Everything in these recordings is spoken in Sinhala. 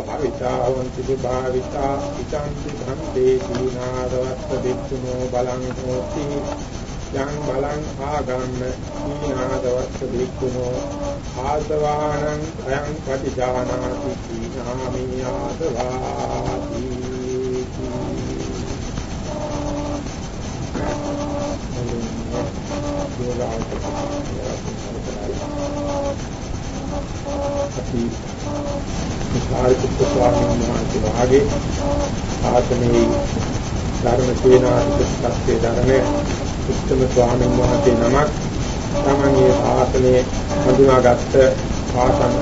භාවිතා වන්ති භාවිතා ඉතං භන්තේ දීනාදවස්ස දෙක්ඛුනෝ බලං හෝති. යං බලං ආගම්ම දීනාදවස්ස දෙක්ඛුනෝ ආසවානං අයං පටිජානාති දීනාමි ආසවාති. අපි සාරිපුත්‍ර ස්වාමීන් වහන්සේ වාගේ ආසනයේ ධර්ම සේනාධිපති තත්ත්වයේ ධර්මයේ උත්තම ස්වාමීන් වහන්සේ නමක් තමන්ගේ ආසනයේ හඳුනාගත්ත ආසන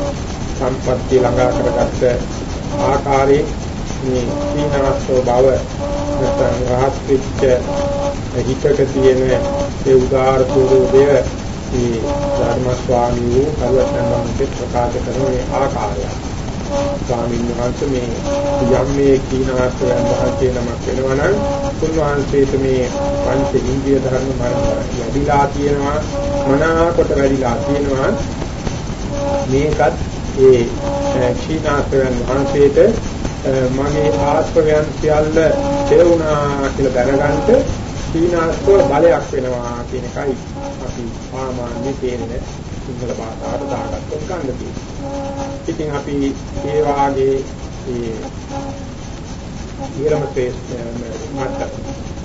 සම්පත්තිය ළඟා කරගත්ත ආකාරයේ මේ සීනවස්තව බව නැත්නම් රහත් වෙච්ච හිතක තියෙන ඒ උදාාර ස්වරූපය මේ ධර්ම ස්වාමී වූ කරුවචන් වහන්සේ ප්‍රකාශ කරන මේ ආකාරය. ස්වාමීන් වහන්සේ මේ යම් මේ කීනාස්තයන් වහන්සේ නමක් වෙනවා නම් උන්වහන්සේට මේ පංච ඉන්ද්‍රිය ධර්ම වැඩිලා තියෙනවා මනාකොට වැඩිලා තියෙනවා. මේකත් ඒ කීනාස්තයන් වහන්සේට මගේ ආශ්‍රවයන් සියල්ල කෙරුණා කියලා දැනගන්න කීනාස්තව බලයක් වෙනවා කියන එකයි. අපි සාමාන්‍ය තේරෙන සිංහල භාෂාවට දාගත්තොත් ගන්න තියෙනවා. ඉතින් අපි ඒ වාගේ ඒ ඊරම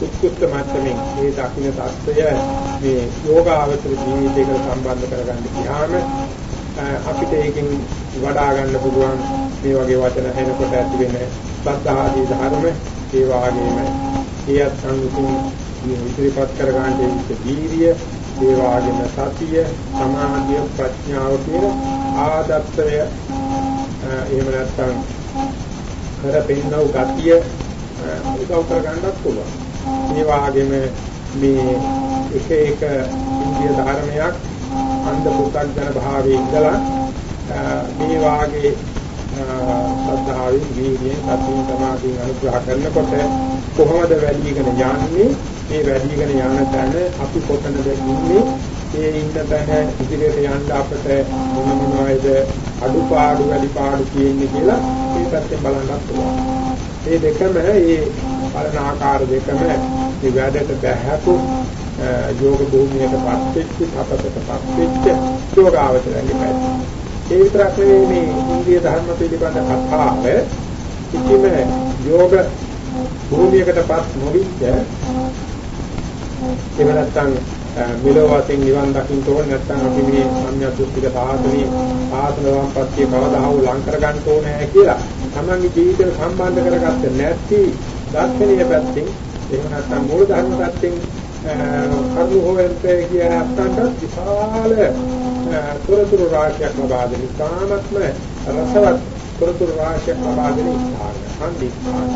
උත්කෘෂ්ඨ මට්ටමින් මේ දක්ෂින தත්ත්වය මේ යෝගාවචර ජීවිතයකට සම්බන්ධ කරගන්න ගියාම අපිට ඒකෙන් වඩා ගන්න පුළුවන් මේ වගේ වචන හෙනකොට ඇති වෙන සත්‍යාදී ධර්ම ඒ වගේම ඒත් සංසිඳින් මේ ඉදිරිපත් කර ගන්න දීර්ය ඒ වාගේම සතිය, සමාධිය, ප්‍රඥාව කියන ආදත්තය එහෙම නැත්නම් කරපින්නව ගතිය උදව් කරගන්නත් පුළුවන්. මේ වාගේම මේ එක එක ඉන්දිය ධර්මයක් අන්ධ පුතග්ජන භාවයේ ඉඳලා මේ වාගේ සද්ධාවෙන් වීර්යයෙන් සතියෙන් සමාධියෙන් අනුග්‍රහ කරනකොට කොහොමද වැඩිගෙන යන්නේ මේ වැඩිගෙන යන තැන අපි කොතනද ඉන්නේ ඒ ඉන්න තැන ඉදිරියට යන්න අපට මොන මොනවයිද අඩුපාඩු වැඩිපාඩු තියෙන්නේ කියලා මේ පැත්තෙන් බලන්නත් පුළුවන්. මේ දෙකම මේ බලන ආකාර දෙකම මේ වැඩට බැහැපු යෝග භූමියකටපත් වෙච්ච අපතටපත් වෙච්ච යෝගාවචරයේ පැත්ත. ඒ විතරක් නෙවෙයි මේ ඉන්දිය ධර්ම පිළිබඳ කතාව කිසිම යෝග භූමියකටපත් නොවිච්ච එහෙම නැත්නම් මෙලොව වශයෙන් නිවන් දකින්න ඕන නැත්නම් අපි මේ සම්‍යක්ෂික සාහසනේ සාහසන සම්පත්තිය කවදා හෝ ලං කර ගන්න ඕනේ කියලා තමන්ගේ ජීවිතේ සම්බන්ධ කරගත්තේ නැති දාර්ශනික පැත්තෙන් එහෙම නැත්නම් මූල ධර්ම පැත්තෙන් කරුණු හොයන්තේ කිය අත්තන්ට විශාල තොරතුරු රාශියක් ලබා දෙන ඉතාමත්ම රසවත් තොරතුරු රාශියක් ලබා දෙන ස්ථාන හන්දිස්ථාන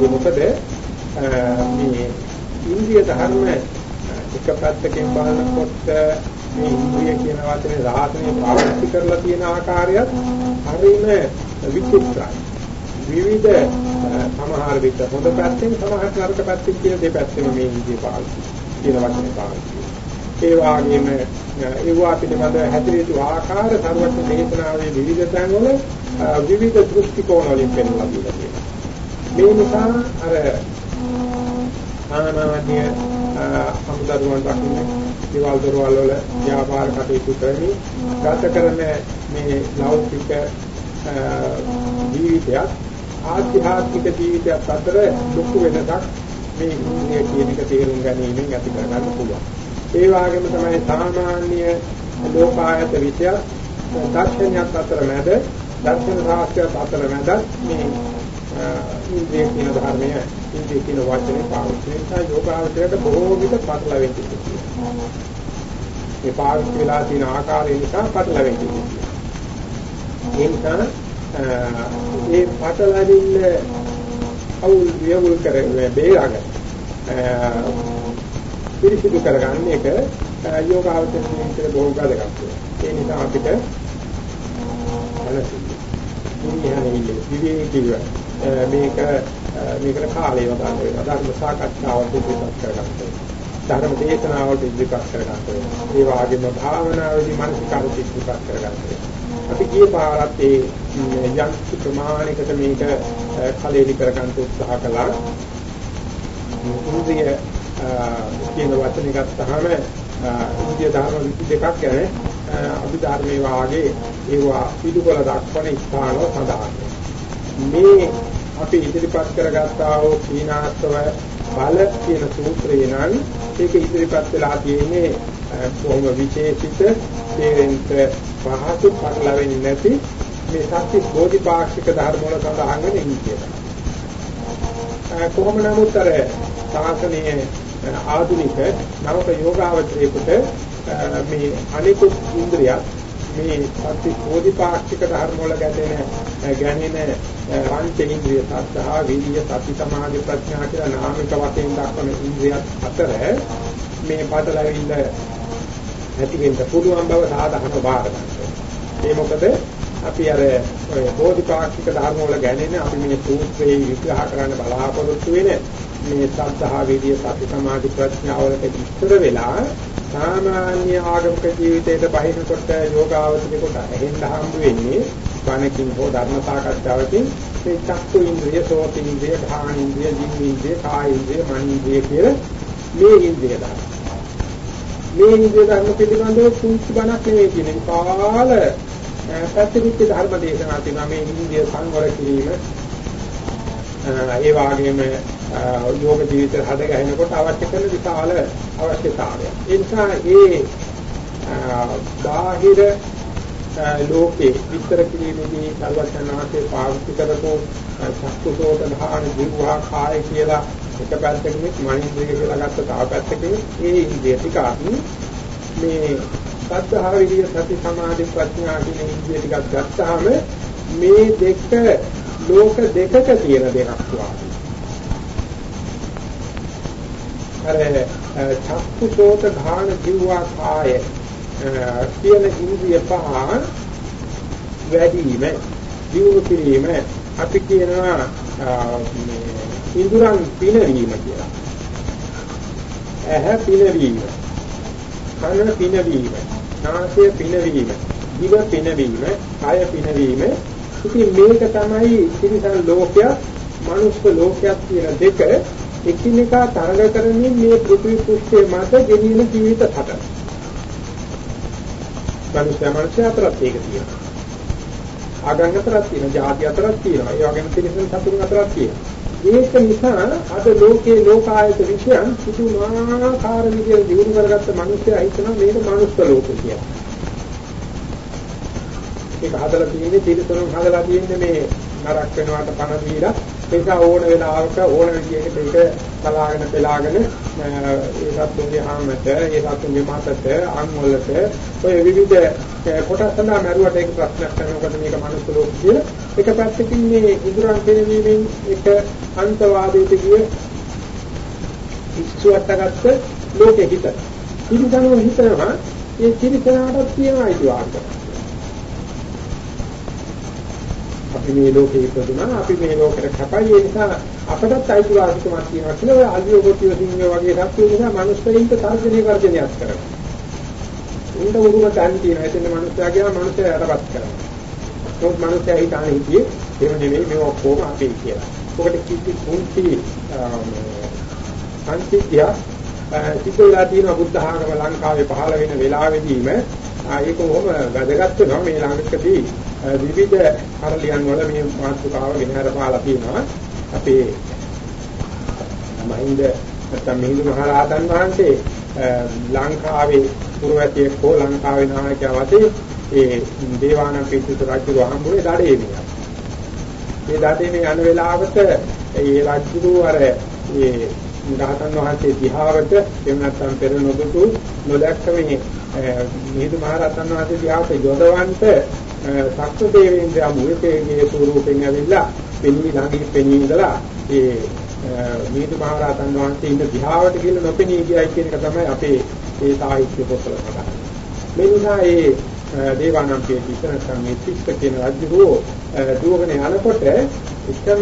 ඒ මොකද මේ ඉන්ද්‍රිය ධර්ම එක පැත්තකින් බලනකොට මේ ඉන්ද්‍රිය කියන වචනේ රාහතනේ පාවිච්චි කරලා තියෙන ආකාරයත් හරිම විචිත්‍රයි. විවිධ සමහර විට හොඳ පැත්තෙන් සමහර නරක පැත්තෙන් කියන දෙපැත්තෙම මේ ඉන්ද්‍රිය පාවිච්චි කියන වචනේ පාවිච්චි. ඒ වගේම ඒවා පිළිබඳ හැදිරිතු ආකාර සර්වඥ දේශනාවේ විවිධ තැන්වල විවිධ දෘෂ්ටි කෝණ වලින් පෙන්වලා දීලා තියෙනවා. මේ නිසා අර සාමාන්‍ය අමුදරුවන් දකින්නේ දේවල් දරවල් වල ව්‍යාපාර කටයුතු කරමින් ගත කරන මේ ලෞකික ජීවිතයක් ආධ්‍යාත්මික ජීවිතයක් අතර ලොකු වෙනසක් මේ ඉන්නේ කියන එක තේරුම් ගැනීමෙන් ඇති කරගන්න පුළුවන්. ඒ වගේම තමයි සාමාන්‍ය ලෝකායත විෂය දර්ශනයක් අතර මැද දර්ශන ශාස්ත්‍රයක් අතර මැද මේ ඉන්ද්‍රිය කියන ධර්මය ඉන්ද්‍රිය කියන වචනේ පාවිච්චි නිසා යෝගාවචරයට බොහෝ විට පටලවෙන්නේ තියෙනවා. මේ පාවිච්චි වෙලා තියෙන ආකාරය නිසා පටලවෙන්නේ තියෙනවා. ඒ නිසා ඒ පටලවිල්ල අවුල් වියවුල් කරගෙන බේරගන්න පිරිසිදු කරගන්න එක යෝගාවචරයේ විතර බොහෝ වැදගත්. ඒ නිසා අපිට මනසින් ඉන්නේ විවේකීව මේක මේකට කාලය වදාන්න වෙනවා. ධර්ම සාකච්ඡාවට ඉදිරිපත් කරගන්න වෙනවා. ධර්ම දේශනාවට ඉදිරිපත් කරගන්න වෙනවා. ඒ වගේම භාවනාවේදී මානසිකාරට ඉදිරිපත් කරගන්න වෙනවා. අපි ගියේ පාරත් ඒ යම් ප්‍රමාණයකට මේක කලෙලි කරගන්න උත්සාහ කළා. ඉන්ද්‍රිය කියන වචනේ ගත්තාම ඉන්දිය ධර්ම විදි දෙකක් ගැන අභිධර්මයේ වාගේ ඒවා පිටුකොල දක්වන ස්ථානව සඳහන් මේ අපි ඉදිරිපත් කරගත්තා වූ සීනාස්තව බල කියන සූත්‍රේ නම් ඒක ඉදිරිපත් වෙලා තියෙන්නේ බොහොම විශේෂිත තේරෙන්න පහසු පටලවෙන්නේ නැති මේ සත්‍ය බෝධිපාක්ෂික ධර්ම වල සඳහන් වෙන ඉන්දිය. කොහොම නමුත් අර සාසනයේ ආධුනික නවක යෝගාවචරයේකට මේ අනිකුත් ඉන්ද්‍රියත් මේ සත්‍ය බෝධිපාක්ෂික ධර්ම වල ගැටෙන ගැණෙන පංච ඉන්ද්‍රිය සද්ධා විරිය සති සමාධි ප්‍රඥා කියලා නාමික වශයෙන් දක්වන ඉන්ද්‍රියත් අතර මේ පටලැවිල්ල ඇති වෙන්න පුළුවන් බව සාධාරණ බාර ගන්නවා. ඒ මොකද අපි අර ඔය බෝධිපාක්ෂික ධර්ම වල ගැණෙන අපි මේ සූත්‍රයේ විග්‍රහ කරන්න බලාපොරොත්තු වෙන මේ සද්ධා විරිය සති සමාධි ප්‍රඥා වලට විස්තර වෙලා සාමාන්‍ය ආගමික ජීවිතයට බහිනකොට යෝගාවචරේකට ඇහෙන්න හම්බ වෙන්නේ වණකින් හෝ ධර්ම සාකච්ඡාවකින් මේ චක්කු ඉන්ද්‍රිය, සෝත ඉන්ද්‍රිය, ධාන ඉන්ද්‍රිය, ජීව ඉන්ද්‍රිය, කාය ඉන්ද්‍රිය, මන ඉන්ද්‍රිය කියලා මේ ඉන්ද්‍රිය ධර්ම. මේ ඉන්ද්‍රිය ධර්ම පිළිබඳව කුංචි බණක් නෙවෙයි කියන්නේ කාල පැතිරිච්ච ධර්ම දේශනා තියෙනවා මේ ඉන්ද්‍රිය සංවර කිරීම ඒ වගේම යෝග ජීවිතය හද ගැහෙනකොට අවශ්‍ය කරන විශාල අවශ්‍යතාවයක්. ඒ නිසා ඒ බාහිර ලෝකේ විස්තර කිරීමේදී සර්වඥාන්සේ පාවිච්චි කරපු චක්කුසෝත ධාන ජීවහා කාය කියලා එක පැත්තකින් මනින්ද්‍රිය කියලා ගත්ත තව පැත්තකින් ඒ ඉන්ද්‍රිය ටික මේ සද්ධා විදිය සති සමාධි ප්‍රඥා කියන ඉන්ද්‍රිය ටිකක් ගත්තාම මේ දෙක ලෝක දෙකක තියෙන දෙකක් වාගේ අර චක්කුසෝත ධාන ජීවහා කාය කියන ඉන්ද්‍රිය පහ වැඩිම දියුණු කිරීම අපි කියනවා ඉන්ද්‍රයන් පිනවීම කියලා. ඇහැ පිනවීම, කන පිනවීම, නාසය පිනවීම, දිව පිනවීම, කය පිනවීම. ඉතින් මේක තමයි තිරිසන් ලෝකයක්, මනුස්ස ලෝකයක් කියන දෙක එකිනෙකා තරඟ කරමින් මේ පෘථිවි පෘෂ්ඨයේ මත ගෙනියන ජීවිත හතර. මනුෂ්‍ය මනුෂ්‍ය අතරත් ඒක තියෙනවා. ආගම් අතරත් තියෙනවා, ජාති අතරත් තියෙනවා, ඒ වගේම තිරිසන් සතුන් අතරත් තියෙනවා. ඒක නිසා අද ලෝකේ ලෝකායත විශ්යන් පුදුමාකාර විදිහට දියුණු කරගත්ත මිනිස්සයා හිතනවා මේක මනුස්ස ලෝක කියලා. ඒක හදලා තියෙන්නේ තිරිසනුන් හදලා තියෙන්නේ මේ නරක වෙනවට පණ දීලා ඒක ඕන වෙලාවක ඕන විදිහකට ඒක බලාගෙන බලාගෙන ඒ සත්තුන්ගේ හාමත ඒ සත්තුන්ගේ මාතට අන්වලට ඔය විවිධ කොටස් සඳහා මරුවට ඒක ප්‍රශ්නයක් කරනකොට මේක මනුස්ස ලෝක කියලා එක පැත්තකින් මේ ඉදurang පෙනවීමෙන් එක අන්තවාදයට ගිය ඉස්සුවටගත්ත ලෝකෙ හිත. ඉතින් හිතනවා ඒ තිරිසනාටත් තියෙනවා අයිතිවාසිකම්. අපි මේ ලෝකේ ඉපදුනා අපි මේ ලෝකෙට කපයි ඒ නිසා අපටත් අයිතිවාසිකමක් තියෙනවා කියලා ඔය අලිය කොටිය සිංහ වගේ සත්ත්වෝ නිසා මනුස්සයින්ට තර්ජනය වර්ජනයක් කරනවා. උන්ට උරුම තන් තියෙනවා. එතන මනුස්සයා කියලා මනුස්සයා යටපත් කරනවා. ඒත් මනුස්සයා හිතානේ හිටියේ එහෙම නෙමෙයි මේ ඔක්කොම අපේ කියලා. ඔකට කිසි කුංචි සංකීර්ය සිතුලා තියෙන බුද්ධ ආගම ලංකාවේ පහළ වෙන වෙලාවෙදීම ඒක කොහොම වැදගත් වෙනවා මේ ළඟකදී විවිධ කරලියන් වල මේ මාතෘකාව ගෙනහැර පාලා තියෙනවා. අපේ මහින්ද නැත්නම් මිහිඳු මහ රහතන් වහන්සේ ලංකාවේ පුරවැසියෙක් හෝ ලංකාවේ නායකයා වශයෙන් ඒ දේවානම්පියතිත රජු වහඹුවේ දඩේ මියා. මේ දඩේ මේ යන වෙලාවට ඒ රජු අර ඒ රහතන් වහන්සේ දිහාවට එහෙම නැත්නම් පෙර නොදුටු නොදැක්ක මේ මිහිඳු මහ රහතන් වහන්සේ දිහාට යොදවන්ට සක්‍ර දේවේන්ද්‍රයා මුලකේගේ ස්වරූපෙන් ඇවිල්ලා පෙනී ළඟින් පෙනී ඉඳලා ඒ මිහිඳු මහ රහතන් වහන්සේ ඉන්න දිහාවට කියලා නොපෙනී ගියයි කියන එක තමයි අපේ ඒ සාහිත්‍ය පොතවල සඳහන්. මේ නිසා ඒ දේවානම්පිය කිසන සම්මිතිස්ක කියන රජුරෝ දුවගෙන යනකොට එකම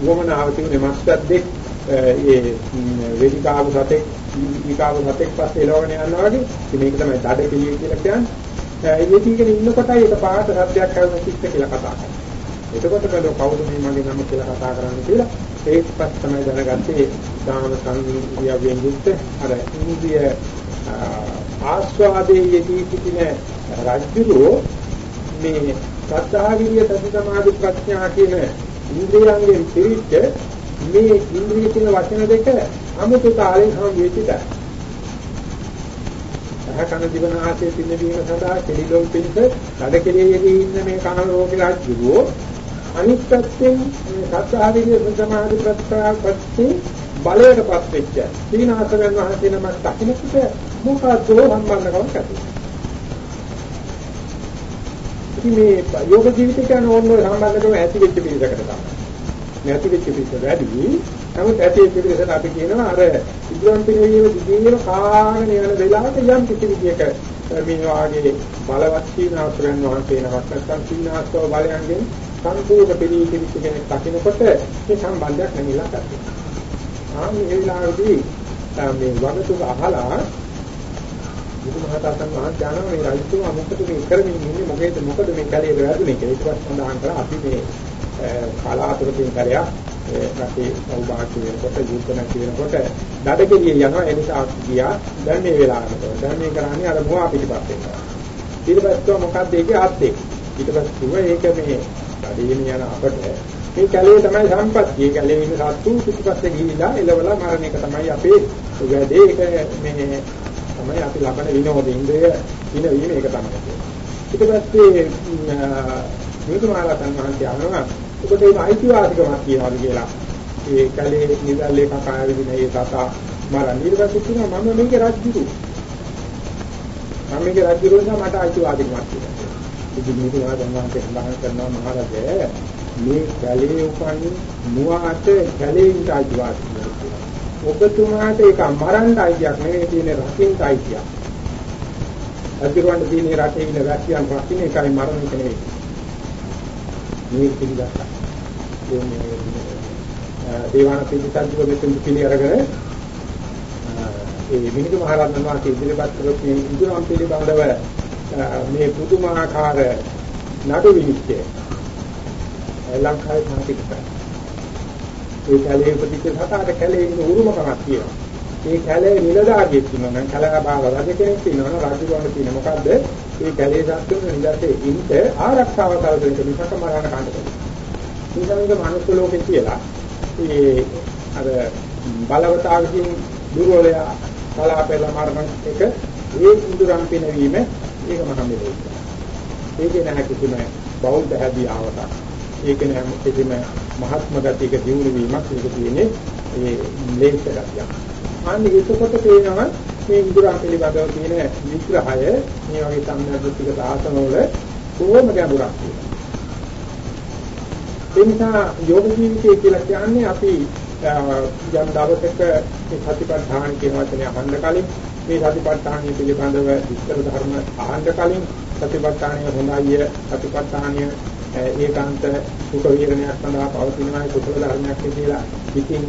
වමනාව තිබුණේ මස්සද්දෙක් ඒ වේදිකාව සතෙක් වේදිකාව සතෙක් පස්සේ එළවගෙන යනවා වගේ මේක තමයි දඩ පිළිය කියලා කියන්නේ එළියටගෙන ඉන්නකොටයි ඒක පාට සද්දයක් කරන කිස්ස කියලා කතා කරන්නේ. එතකොට බැලුව කවුද මේ මගේ නම කියලා කතා කරන්නේ කියලා ඒත් පස් තමයි දැනගත්තේ දාන සංගීතියෙන් යුක්ත අර ඉන්දිය ආස්වාදයේ යෙදී සිටින රජුරෝ මේ සද්ධා විරිය සති සමාධි ප්‍රඥා කියන ඉන්ද්‍රියයන්ගෙන් පිරිච්ච මේ ඉන්ද්‍රිය කියන වචන දෙක අමුතු තාලෙන් හම් වෙච්චිට සහකන දිවන ආශයේ පින්න වීම සඳහා කෙලිලොම් පිණිස වැඩ කෙරෙහිදී ඉන්න මේ කන රෝගී රාජ්‍යෝ අනිත් පැත්තෙන් මේ සද්ධා විරිය සමාධි ප්‍රඥා පස්සේ බලයටපත් වෙච්ච සීනාසයන් වහන්සේ නමක් දකින්නකොට මොකද්ද සම්බන්ධකමක් ඇති ඉතින් මේ යෝග ජීවිතය කියන්නේ ඕන ඔය සම්බන්ධකම ඇති වෙච්ච පිළිසකට තමයි. නැති වෙච්ච පිළිස වැඩි. නමුත් ඇති වෙච්ච පිළිසට අපි කියනවා අර ඉදුවන් පිළිවීම දිගින් කාගෙන යන වෙලාවට යම් කිසි විදියක මේ වාගේ බලවත් සීනාසුරන් වහන්සේ නමක් නැත්නම් සීනාස්තව බලයන්ගෙන් සම්පූර්ණ පිළිවිච්ච කෙනෙක් දකිනකොට මේ සම්බන්ධයක් නැමිලා ගන්නවා. ආ මේ වෙලාවේදී මේ වගතුක අහලා බුදුමහතාතන් වහන්සේ ඥානව මේ රජතුමා මොකද මේ කරමින් ඉන්නේ මොකේද මොකද මේ කැලේ වැදුනේ කියලා ඊට පස්සේ සඳහන් කරා අපි මේ කලාතුරකින් කරයක් රටේ සෞභාග්‍ය වෙනකොට යුද්ධ නැති වෙනකොට දඩකෙලිය යනවා ඒ නිසා ගියා දැන් මේ වෙලාවට දැන් මේ කරන්නේ අර මොහා පිටිපස්සේ කරා ඊට පස්සේ මොකක්ද ඒකේ ආත්තේ ඊට පස්සේ කිව්වා ඒක මේ දඩේම යන අපට මේ කැලේ තමයි සම්පත්තිය කැලේ ඉන්න සත්තු පිටිපස්සේ ගිහිලා එලවලා මරණ එක තමයි අපේ වැඩේ ඒක මේ තමයි අපි ලබන විනෝද ඉන්ද්‍රය විනවීම ඒක තමයි. ඊට පස්සේ නිකුමාලයන් වහන්සේ අහනවා ඔබට ඒක අයිතිවාසිකමක් කියනවාද කියලා. ඒ කලේ නිදල්ලේ කකා විදින ඒ කතා මරණ ඊට පස්සේ කියනවා මම මේකේ රජුරු. මම මේකේ රජුරු නිසා මට අයිතිවාසිකමක් කියනවා. ඉතින් නිකුමාලයන් වහන්සේ සඳහන් කරනවා මහරජා මේ කලේ උපන්නේ මුවාට කලේ ඉඳ අයිතිවාසිකමක් ඔබතුමාට ඒක මරන්න අයිතියක් නෙවෙයි තියෙන රකින්න අයිතියක්. අදිරවන්න තියෙන රටේ ඉන්න රැකියන් රකින්න එකයි මරණ එක නෙවෙයි. මේ පිළිගත්තා. දේවාන පිළිසන්දුව මෙතන පිළි අරගෙන ඒ මිනිඳු මහරහතන් වහන්සේ ඉදිරිපත් කරපු මේ ඉදුරම් පිළිබඳව මේ පුදුමාකාර නඩු විනිශ්චය ලංකාවේ සාහිත්‍යය ඒ කැලේ උපදිච්ච සතාට කැලේ ඉන්න උරුමකමක් තියෙනවා. ඒ කැලේ නිලධාරියෙක් ඉන්නවා නම් කලහබාව රජ කෙනෙක් ඉන්නවා නම් රජු ගන්න තියෙන මොකද්ද? ඒ කැලේ සත්තුන් නිදර්ශේ ඉන්න ආරක්ෂාව කරගෙන මිසක මරණ කාණ්ඩ කරනවා. මේක මනුස්ස ලෝකේ කියලා ඒ අර බලවතාවකින් දුර්වලයා කලාපෙල මරණ එක ඒ ඉඳුරම් පිනවීම ඒක මහා මෙලෙයි. ඒකේ නැහැ කිසිම බෞද්ධ හැදියාවක්. ඒක නෑ කිසිම මහත්ම ගතියක දියුණු වීමක් ඒක තියෙන්නේ ඒ ලේඛ ගතිය. අන්න ඒකකොට තේනවා මේ ඉන්ද්‍රයන් පිළිබඳව තියෙන විග්‍රහය මේ වගේ සම්මාදිතික සාසනවල කොහොම ගැඹුරක් තියෙනවා. ඒ නිසා යෝග ජීවිතය කියලා කියන්නේ අපි යම් දවසක මේ සතිපට්ඨාන කියන වචනේ අහන්න කලින් මේ සතිපට්ඨානිය පිළිබඳව විස්තර ධර්ම අහන්න කලින් සතිපට්ඨානිය හොඳයි සතිපට්ඨානිය ඒකාන්ත සුඛ විහරණයක් සඳහා පවතිනවා කුසල ධර්මයක් කියලා ඉතින්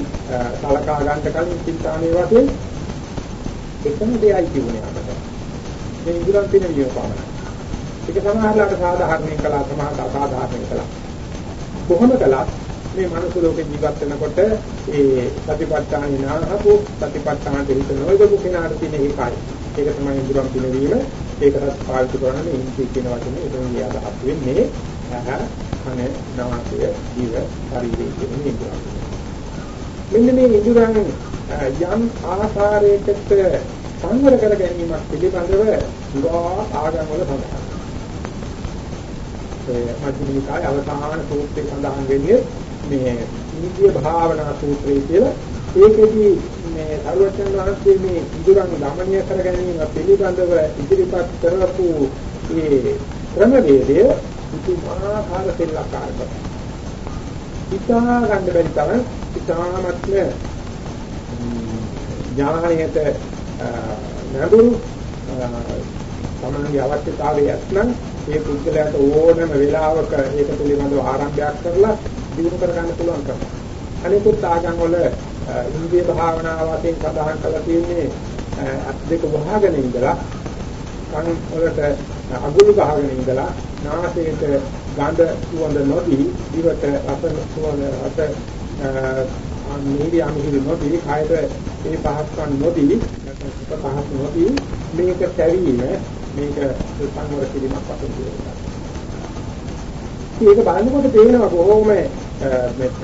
සලකා ගන්න කලින් චින්තාමේ වශයෙන් එකම දෙයයි කියුනේ අපට. මේ ඉඳුරන් පින විදිය පමණයි. ඒක සමහරලාට සාධාරණයෙන් කළා සමහරට අසාධාරණයෙන් කළා. කොහොම කළත් මේ මනුස්ස ලෝකේ ජීවත් වෙනකොට ඒ සතිපට්ඨාන නාහපු සතිපට්ඨාන දෙවිත නොයදපු කෙනාට තියෙන ඒකයි. ඒක තමයි ඉඳුරන් පිනවීම. ඒකටත් පාවිච්චි කරන්නේ ඉන්ද්‍රිය කියන වචනේ එතන අදහස් වෙන්නේ ඇහ කන නාසය දිව ශරීරය කියන ඉන්ද්‍රිය. මෙන්න මේ ඉන්ද්‍රයන් යම් ආකාරයකට සංවර කර ගැනීමක් පිළිබඳව දුරා ආගම් වල සඳහන්. ඒ මධ්‍යමිකාය අවසාන සූත්‍රයේ සඳහන් වෙන්නේ මේ ඉන්ද්‍රිය භාවනා සූත්‍රය කියලා ඒකෙදි මේ සරුවචන වහන්සේ මේ ඉදුරන් දමනය කර ගැනීම පිළිබඳව ඉදිරිපත් කරපු මේ ක්‍රමවේදය පුදුමාකාර දෙලක්කාරක. ඉතා ගන්න බැරි තරම් ඉතාමත්ම ඥානයට නැඹුරු තමන්ගේ අවශ්‍යතාවයක් නම් ඒ පුද්ගලයාට ඕනම වෙලාවක ඒක පිළිබඳව ආරම්භයක් කරලා දිනු කර ගන්න පුළුවන් කරනවා. අනිකුත් ආගම් වල ඉන්දිය භාවනාව වශයෙන් සඳහන් කරලා තියෙන්නේ අත් දෙක වහගෙන ඉඳලා කන් වලට අගුළු ගහගෙන ඉඳලා නාසයට ගඳ සුවඳ නොදී දිවට රස සුවඳ රස නීරියම් හිරි නොදී කායත ඒ පහස්කම් නොදී නැත්නම් සුඛ පහස් නොදී මේක තැවීම මේක සංවර කිරීමක් වශයෙන් කියනවා. ඒක බලනකොට තේරෙනවා බොහොම මේ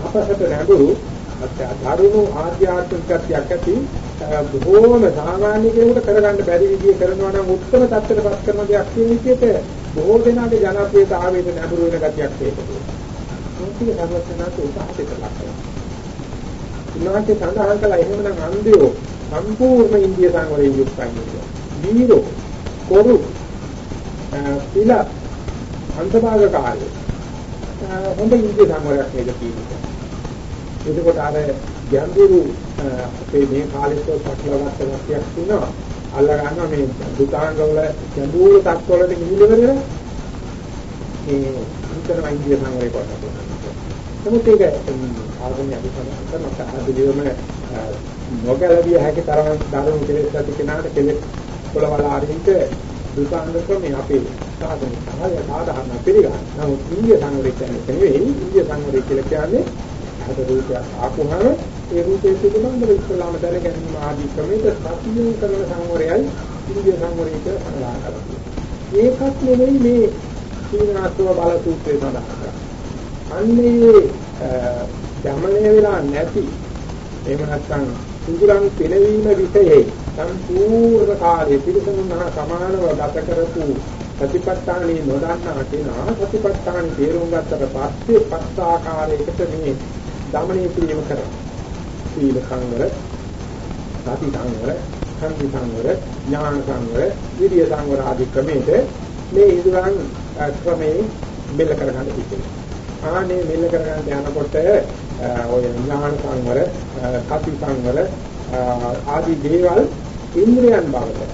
අපසට නැඹුරු දරුණු ආධ්‍යාත්මික ගතියක් ඇති බොහෝම සාමාන්‍ය කෙනෙකුට කරගන්න බැරි විදිය කරනවා නම් උත්තර තත්ත්වයටපත් කරන දෙයක් කියන විදිහට බොහෝ දෙනාගේ ජනප්‍රියතාවයට නැඹුරු වෙන ගතියක් තියෙනවා. මොකද සර්වඥාන්ත උසහාසයට ලක්වනවා. උන්වහන්සේ සඳහන් කළා එහෙමනම් අන්ධයෝ සම්පූර්ණ ඉන්දිය සංවරයෙන් යුක්තයි කියලා. දීරෝ කොරු පිළ අන්තභාගකාරය හොඳ ඉන්දිය සංවරයක් මේක තියෙනවා. එතකොට අර ගැඹුරු අපේ මේ කාලෙත් පටලවාගත්ත ගැටියක් තියෙනවා. අල්ල ගන්නවා මේ දුතාංග වල ගැඹුරු තත්ත්වවලට ගිහිල්ලා මේ හිතන ඉන්දිය සංවරය කරනවා. නමුත් ඒක ආගමේ අභිසමන කරන සාහදිලියම නොගැලවිය හැකි තරම් දරුණු කෙලෙස් ඇති කෙනාට කෙලෙස් කොළවල ආරින්ට දුතාංගක මේ අපේ සාධන සහය සාධාරණ පිළිගන්න. නමුත් ඉන්දිය සංවරය කියන්නේ නෙවෙයි ඉන්දිය සංවරය කියලා කියන්නේ හද රූපය ආපුහම ඒ රූපයේ පිළිබඳව ඉස්ලාම දැන ගැනීම ආදී ක්‍රමයක සතියෙන් කරන සංවරයයි ඉන්දිය සංවරය කියලා සඳහන් කරනවා. ඒකත් නෙවෙයි මේ සීනාස්ව බල සූත්‍රයේ සඳහන් කරන්නේ. අන්නේ ගමනය වෙලා නැති එහෙම නැත්නම් සුදුරන් පිනවීම විෂයේ සම්පූර්ණ කාලයේ පිළිසමුන සමානව ගත කරපු සතිපට්ඨානෙ නොදන්නා කෙනා සතිපට්ඨානෙ තේරුම් ගත්තට පස්සේ පස් ආකාරයකට මේ දමණය කිරීම කරනවා. සීල සංවර, සති සංවර, සම්පි සංවර, ඥාන සංවර, විරිය සංවර ආදී ක්‍රමයක මේ ඉදරන් ක්‍රමේ මෙල්ල කරගන්න ඉතිරි. ආනේ මෙල්ල කරගන්න යනකොට ඔය ඥාන සංවර, සති සංවර ආදී දේවල් ඉන්ද්‍රියන් බවට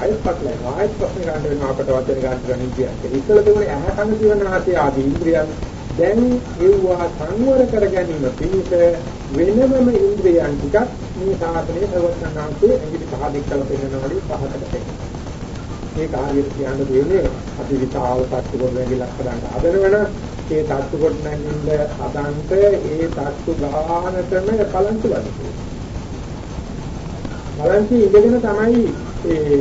ආයත්පත් නැහැ ආයත්පත් ගන්න වෙන අපට වචන ගන්න ගන්න කියන්නේ ඉතල තිබුණේ ඇහැ කන දිවන ආසේ ආදී ඉන්ද්‍රියන් දැන් ඒවා සංවර කර ගැනීම පිණිස වෙනම ඉන්ද්‍රියන් ටිකක් මේ සාධනයේ සවස්තනාන්තයේ ඇඟිලි පහ දෙකල පෙන්වනවලු පහකට පෙන්නනවා. මේ කාර්යයට කියන්න දෙන්නේ අපි විතාව තත්තු කොට නැගිලක් හදන්න හදනවන ඒ තත්තු කොට නැගින්න හදන්ත ඒ තත්තු ගානටම කලන්තු වදිනවා. බලන්ති ඉඳගෙන තමයි ඒ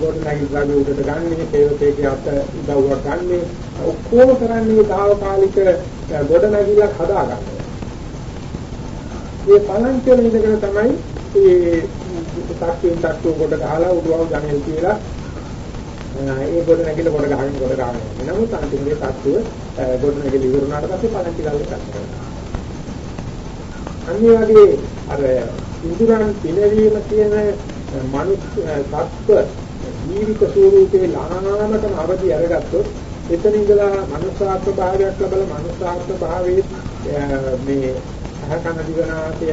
කොට නැගිලා උඩට ගන්නේ සේවකයේ අත උදව්වක් ගන්නේ ඔක්කොම කරන්නේ తాවකාලික ගොඩ නැගිල්ලක් හදා ගන්න. මේ පලංචල ඉඳගෙන තමයි මේ තාක්ෂින් තාක්ෂු කොට ගහලා උඩවව ගන්නේ කියලා ඒ ගොඩ නැගිල්ල කොට ගහගෙන කොට ගහනවා. නමුත් අන්තිමේ තාක්ෂුව ගොඩ නැගිල්ල ඉවරුනාට පස්සේ පලංචි ගාලේ කරනවා. අනිත් වගේ අර ඉන්ද්‍රයන් පිනවීම කියන මනුස්ස සත්ව ජීවිත ස්වරූපේ ලාමකම අවදි අරගත්තොත් එතන ඉඳලා මනුෂ්‍යාත්ම භාවයක් ලැබලා මනුෂ්‍යාත්ම භාවයේ මේ සහකන දිවනාසය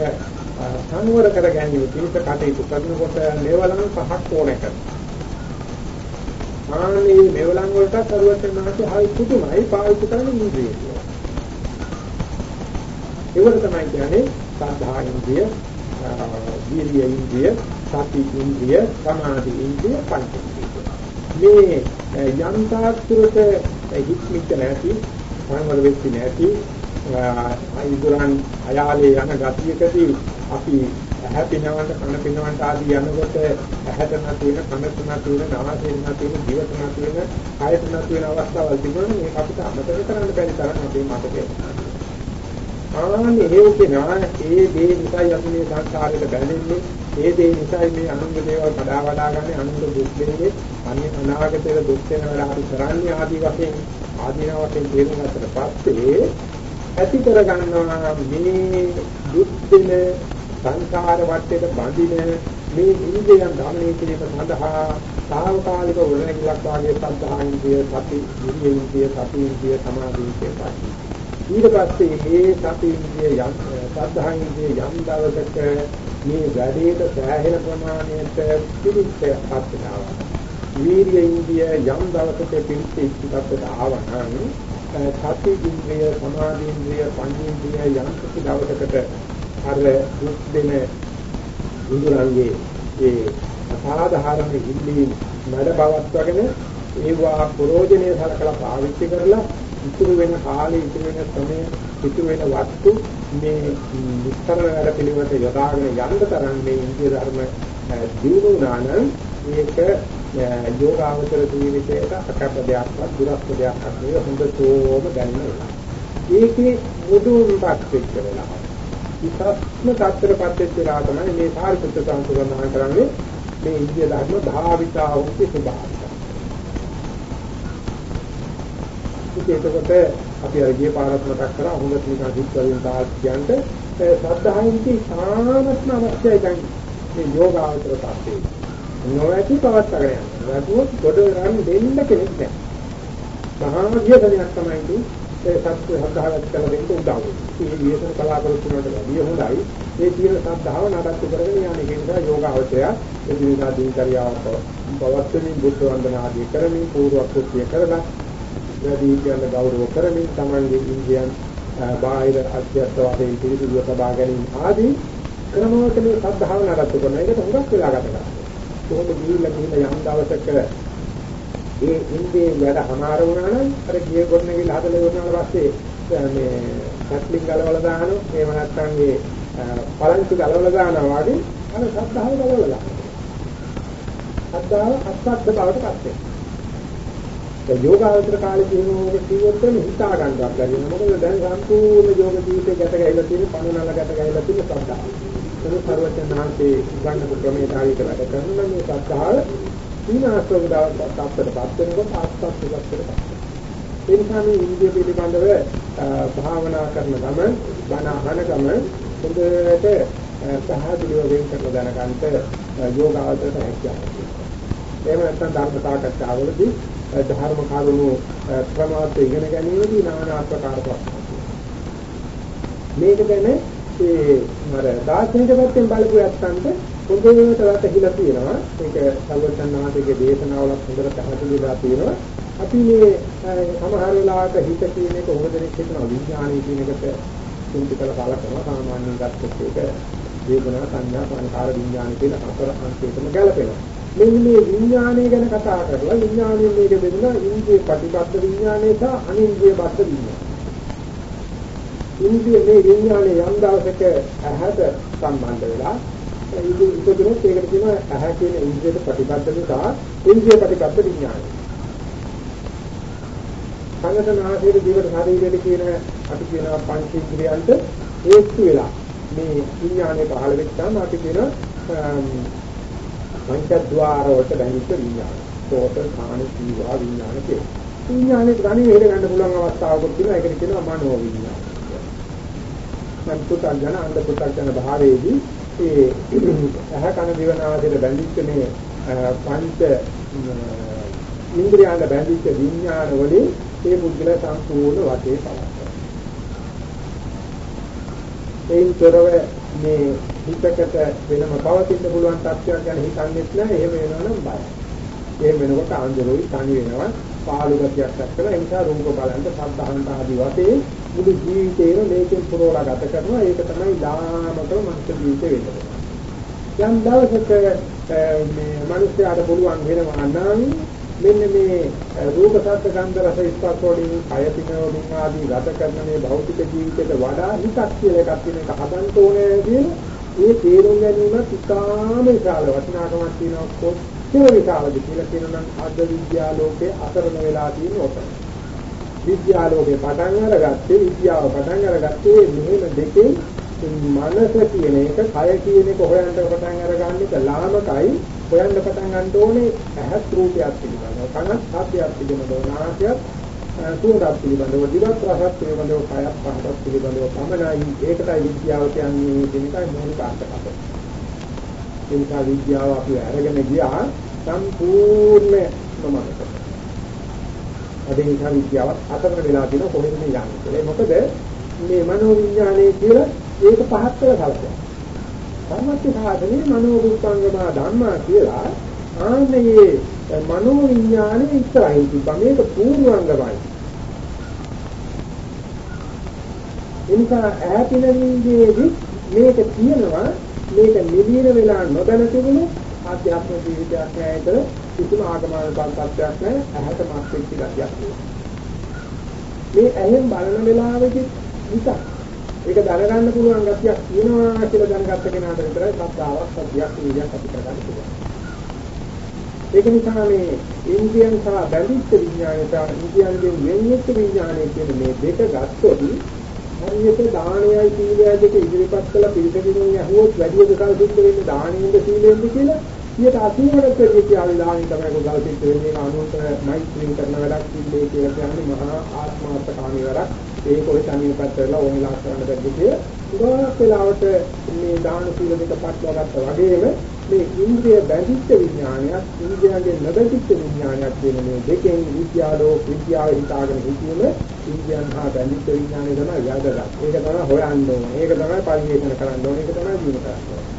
සංවර කර ගැනීම පිළිස කටයුතු කරනකොට මෙවලම් පහක් ඕනේ කරනවා. ආනේ මෙවලම් වලට කරුවචනාට හයි පුදුමයි පාවිච්චි කරන ඉන්ද්‍රිය. ඒවට තමයි කියන්නේ සාධා ඉන්ද්‍රිය, වීර්ය ඉන්ද්‍රිය, සති ඉන්ද්‍රිය, සමාධි ඉන්ද්‍රිය, පංච ඉන්ද්‍රිය. මේ eh, යන්තාත්‍රයට eh, හික්මිට නැති සංවර වෙච්ච නැති eh, අයිදුරන් අයාලේ යන ගතියකදී අපි ඇහැ පිනවන්න කන පිනවන්න ආදී යනකොට ඇහැට නැති වෙන කන තුනක් වෙන නාසයෙන් නැති වෙන දිව තුනක් වෙන කය තුනක් වෙන අවස්ථාවල් තිබුණා මේක අපිට අමතක කරන්න බැරි තරම් අපේ මතකේ ආන්නේ හේතුනා ඒ දේ නිසා අපි මේ සංසාරයට බැඳෙන්නේ. ඒ දේ නිසා මේ අනුන්ගේ දේවල් කඩා වඩා ගන්න අනුන්ගේ දුක් දෙන්නේ. අනිත් අනාගතේ දුක් වෙන වෙලාවට කරන්නේ ආදී වශයෙන් ආදීන වශයෙන් තේරුම් ගත්තට පස්සේ ඇති කර ගන්නවා මේ දුක් දෙන සංසාර වටේට බඳින මේ ඉන්ද්‍රියන් ධානය කිරීම සඳහා తాවකාලික උලනගලක් වාගේ සද්ධායින්දිය සති විරියෙන්දිය සතියින්දිය සමාධියින්දිය ඊට පස්සේ මේ සතියින්දිය යම් සද්ධායින්දිය යම් දවසක මේ වැඩේට සෑහෙන ප්‍රමාණයට පිළිච්ඡයක් පත්නවා. වීර්ය ඉන්දිය යම් දවසක පිළිච්ඡ ඉච්ඡිතකට ආවනම් සති ඉන්ද්‍රිය සමාධි ඉන්ද්‍රිය පඤ්චේන්ද්‍රිය යම් කිසි දවසකට අර දුක් දෙන බුදුරන්ගේ ඒ අසාධාරණ ඉල්ලීම් මඩ බවත්වගෙන ඒවා ප්‍රෝජනේ සලකලා පාවිච්චි කරලා ඉතුරු වෙන කාලේ ඉතුරු වෙන සමය ඉතුරු වෙන වස්තු මේ විස්තර වැඩ පිළිවෙලට යොදාගෙන යන්න තරම් මේ ඉන්දිය ධර්ම දිනු නානම් මේක යෝගාවචර ජීවිතයට අකප්ප දෙයක්වත් දුරස්ත දෙයක්වත් නෙවෙයි හොඳටම දැනෙනවා. ඒකේ මුදුන්පත් වෙච්ච වෙලාව. විපස්සන tattරපත් වෙච්ච වෙලාව තමයි මේ සාරිපුත්‍ර සම්පූර්ණම කරන්නේ මේ ඉන්දිය ධර්ම භාවිතා උත්තේ ස්වභාවික. ඒකකොට අපි අර ගිය පාරත් මතක් කරා හොඳට නිකන් හිත වලින් තාත් කියන්ට සද්ධායින්ති සාමත්ම අවශ්‍යයි දැන් මේ යෝගාවචර තාත්තේ. නොවැටි පවත්වාගෙන යනවා. වැටුවොත් ගොඩ ගන්න දෙන්න කෙනෙක් නැහැ. මහාගිය දෙයක් තමයි ඒ සත්‍ය හදාගත් කළ දෙන්න උදව් වෙන්නේ. මේ විශේෂ කලාකරුතුන්ට වැඩිය හොඳයි. මේ තියෙන සද්ධාව නඩත්තු කරගෙන යන්නේ ඒ නිසා යෝගාවචරය එදිනෙදා දිනචරියාව පවත්වමින් බුද්ධ වන්දනා ආදී කරමින් පූර්ව කෘත්‍ය කරලා වැඩි කියන ගෞරව කරමින් තමන්ගේ ඉන්දියන් බාහිර අධ්‍යත්ත වශයෙන් පිළිතුරු සබා ගැනීම ආදී ක්‍රමවලට මේ සද්ධාව නඩත්තු කරන එකට හුඟක් වෙලා ගත කරනවා. කොහොමද ගිහිල්ලා ගිහිල්ලා යම් දවසක ඒ ඉන්දියේ වැඩ හමාර වුණා නම් අර ගිය ගොන්න ගිහලා හදලා ඉවරනාට පස්සේ මේ සත්ලින් ගලවලා දානවා එහෙම නැත්නම් ඒ පලංචි ගලවලා දානවා වගේ අර සද්ධාව ගලවලා දානවා සද්ධාව අත්පත් බවට පත් වෙනවා ඒ යෝගාවචර කාලේ කියනෝක කිව්වොත් හිතා ගන්නවත් බැරි වෙනවා. මොකද දැන් සම්පූර්ණ යෝග ජීවිතේ ගැට ගැහිලා තියෙන පණුනල ගැට ගැහිලා තියෙන සද්ධාව ඒක සර්වඥාන්සේ ගන්නපු ක්‍රමයට ආවිත වැඩ කරන මේ සද්ධාව සීනාස්වක දාපත් අපිටපත් වෙනකොට ආස්පත් ඉලක්කයට ඒ නිසා මේ ඉන්දිය පිළිබඳව භාවනා කරන ගමන් බණ අහන ගමන් හොඳට පහදලිව වෙන් කරලා දැනගන්න යෝගාවචරයට හැකියාවක් තියෙනවා. එහෙම නැත්නම් ධර්ම සාකච්ඡාවලදී ධර්ම කරුණු ක්‍රමාත් ඉගෙන ගැනීමදී নানা ආකාර ප්‍රශ්න. මේක ගැන ඒ මර දාර්ශනික පැත්තෙන් බලපු යත්තන්ට හොඳට වැටහිලා තියෙනවා. ඒක සර්වඥාන්සේගේ දේශනාවලත් හොඳට පැහැදිලිලා තියෙනවා. අපි මේ සමහර වෙලාවට හිත කියන එක හොඳ දෙයක් හිතනවා විඥානීය කියන එකට කුංචි කළ බලනවා සාමාන්‍යයෙන් ගත්තොත් ඒක වේදනා සංඥා සංකාර විඥාන කියන හතර අංශයකම ගැලපෙනවා. මෙන්න මේ විඥානය ගැන කතා කරලා විඥානයේ මේක බෙදෙනවා ඉන්ද්‍රිය ප්‍රතිපද විඥානය සහ අනින්ද්‍රිය බද්ධ විඥානය. ඉන්ද්‍රිය මේ විඥානයේ යම් දවසක ඇහැට සම්බන්ධ වෙලා ඉතින් ඒකට කියනවා ඇහැ කියන ඉන්ද්‍රියට ප්‍රතිපද නිසා ඉන්ද්‍රිය ප්‍රතිපද විඥානය. සංගතනාසයේ දිවට ශරීරයට කියන අපි කියන පංච ඉන්ද්‍රියන්ට හේතු වෙලා මේ විඥානය පහළ වෙච්චාම අපි කියන පංචද්වාර වලට බැඳිච්ච විඥාන. සෝත කාණ ජීවා විඥාන කියන. විඥානේ ගණි වේද ගන්න පුළුවන් අවස්ථාවකුත් තියෙනවා. ඒකට කියනවා මනෝ විඥාන. මන් පුතල් ජන අන්ධ පුතල් ජන භාවයේදී ඒ අහ කන දිවන ආදී බැඳිච්ච මේ පංච ඉන්ද්‍රියයන් බැඳිච්ච විඥාන වලින් ඒ පුද්ගල සම්පූර්ණ වාසේ පවත්වනවා. ඒන් තොරව මේ හිතකට වෙනම පවතින්න පුළුවන් තත්ත්වයක් ගැන හිතන්නේත් නැහැ. එහෙම වෙනවනම් බයයි. එහෙම වෙනකොට ආන්දරෝයි තනි වෙනවා. පාළු ගතියක් දක්වන ඒ නිසා රූප බලන්න සද්ධාන්ත ආදී වශයෙන් මුළු ජීවිතේම මේකෙන් පුරවලා ගත කරනවා. ඒක තමයි ලාමකව මනුෂ්‍ය ජීවිතේ වෙන්නේ. යම් දවසක මේ මිනිස්යාට පුළුවන් වෙනවා නම් මෙන්න මේ රූප සත්ත්ව ගන්ධ රස ස්පර්ශ වලින් කය පිනවමින් ආදී ගත කරන මේ භෞතික ජීවිතයට වඩා හිතක් කියලා එකක් තියෙන එක හදන්න ඕනේ කියන ඒ තේරුම් ගැනීමත් ඉතාම විශාල වටිනාකමක් තියෙනවා කොච්චර විශාලද කියලා කියනනම් අද විද්‍යාලෝකයේ අතරම වෙලා තියෙන ඔතන. විද්‍යාලෝකේ පටන් අරගත්තේ විද්‍යාව පටන් අරගත්තේ මෙහෙම දෙකෙන් මනස කියන එක කය කියන එක හොයන්න පටන් අරගන්නේ කලාමකයි හොයන්න පටන් ගන්න ඕනේ ඇහත් රූපයක් පිළිබඳව කනත් ශබ්දයක් පිළිබඳව නාසයත් සුවඳක් පිළිබඳව දිවත් රසත් පිළිබඳව කයත් පහසත් පිළිබඳව පමණයි ඒකටයි විද්‍යාව කියන්නේ කියන එකයි මූලික අර්ථකථනය. ඒ නිසා විද්‍යාව අපි අරගෙන ගියා සම්පූර්ණ ප්‍රමාණයට. අද නිසා විද්‍යාවත් අතරට වෙලා තියෙන කොහෙද මේ යන්නේ කියලා. මොකද මේ මනෝ විඥානයේ කියලා ඒක පහත් කරලා සැලකෙනවා. සම්මත සාධනේ මනෝ රූපාංගමා ධම්මා කියලා ආන්නේ මනෝ විඥානේ ඉස්සරහින් තිබ්බා. මේක පූර්වංගමයි. එනිසා ඈතිනින්දේදී මේක තියෙනවා. මේක නිදීන වෙලා නොදැන තිබුණු ආධ්‍යාත්මික ජීවිතයක් ඇතුළ කිසිම ආගමන තත්ත්වයක් නැහැ ඇහැට මත් වෙච්ච ගතියක් මේ ඇහෙන් බලන වෙලාවෙදි විතක් ඒක දැනගන්න පුළුවන් ගැතියක් තියෙනවා කියලා දැනගත්ත කෙනාට විතරයි සත්‍යාවක් සත්‍යයක් නියක් අපි කරගන්න පුළුවන්. ඒක නිසා මේ ඉන්දියන් සහ බැඳිච්ච විඥානයට ඉන්දියන්ගෙන් වෙන්වෙච්ච විඥානය කියන මේ දෙක ගත්තොත් හරියට දානයයි සීලයයි දෙක ඉදිරිපත් කළ පිළිපදිනුන් යහුවොත් වැඩි දෙකල් සිද්ධ වෙන්නේ දානෙන්ද සීලෙන්ද කියලා ඊට අසීමකට කියාවේ දානෙන් තමයි ගොඩල් සිද්ධ වෙන්නේ අනුන්ට මෛත්‍රී කරන වැඩක් සීලේ කියලා කියන්නේ මහා ආත්මාර්ථකාමී වැඩක් ඒක ඔය තනියපත් කරලා ඕන ඉලාස් කරන්න බැරි කිය. ගොඩක් වෙලාවට මේ දාන සීල දෙක පටලවාගත්තා වගේම මේ ඉන්ද්‍රිය බැඳිච්ච විඥානයත් ඉන්ද්‍රියගේ නොබැඳිච්ච විඥානයත් කියන මේ දෙකෙන් විද්‍යාලෝ විද්‍යාව හිතාගෙන හිතීම ඉන්ද්‍රියන් හා බැඳිච්ච විඥානය තමයි යදගත්. ඒක තමයි හොයන්න ඕනේ. ඒක තමයි පරිශීලන කරන්න ඕනේ. ඒක තමයි දිනු කරන්න ඕනේ.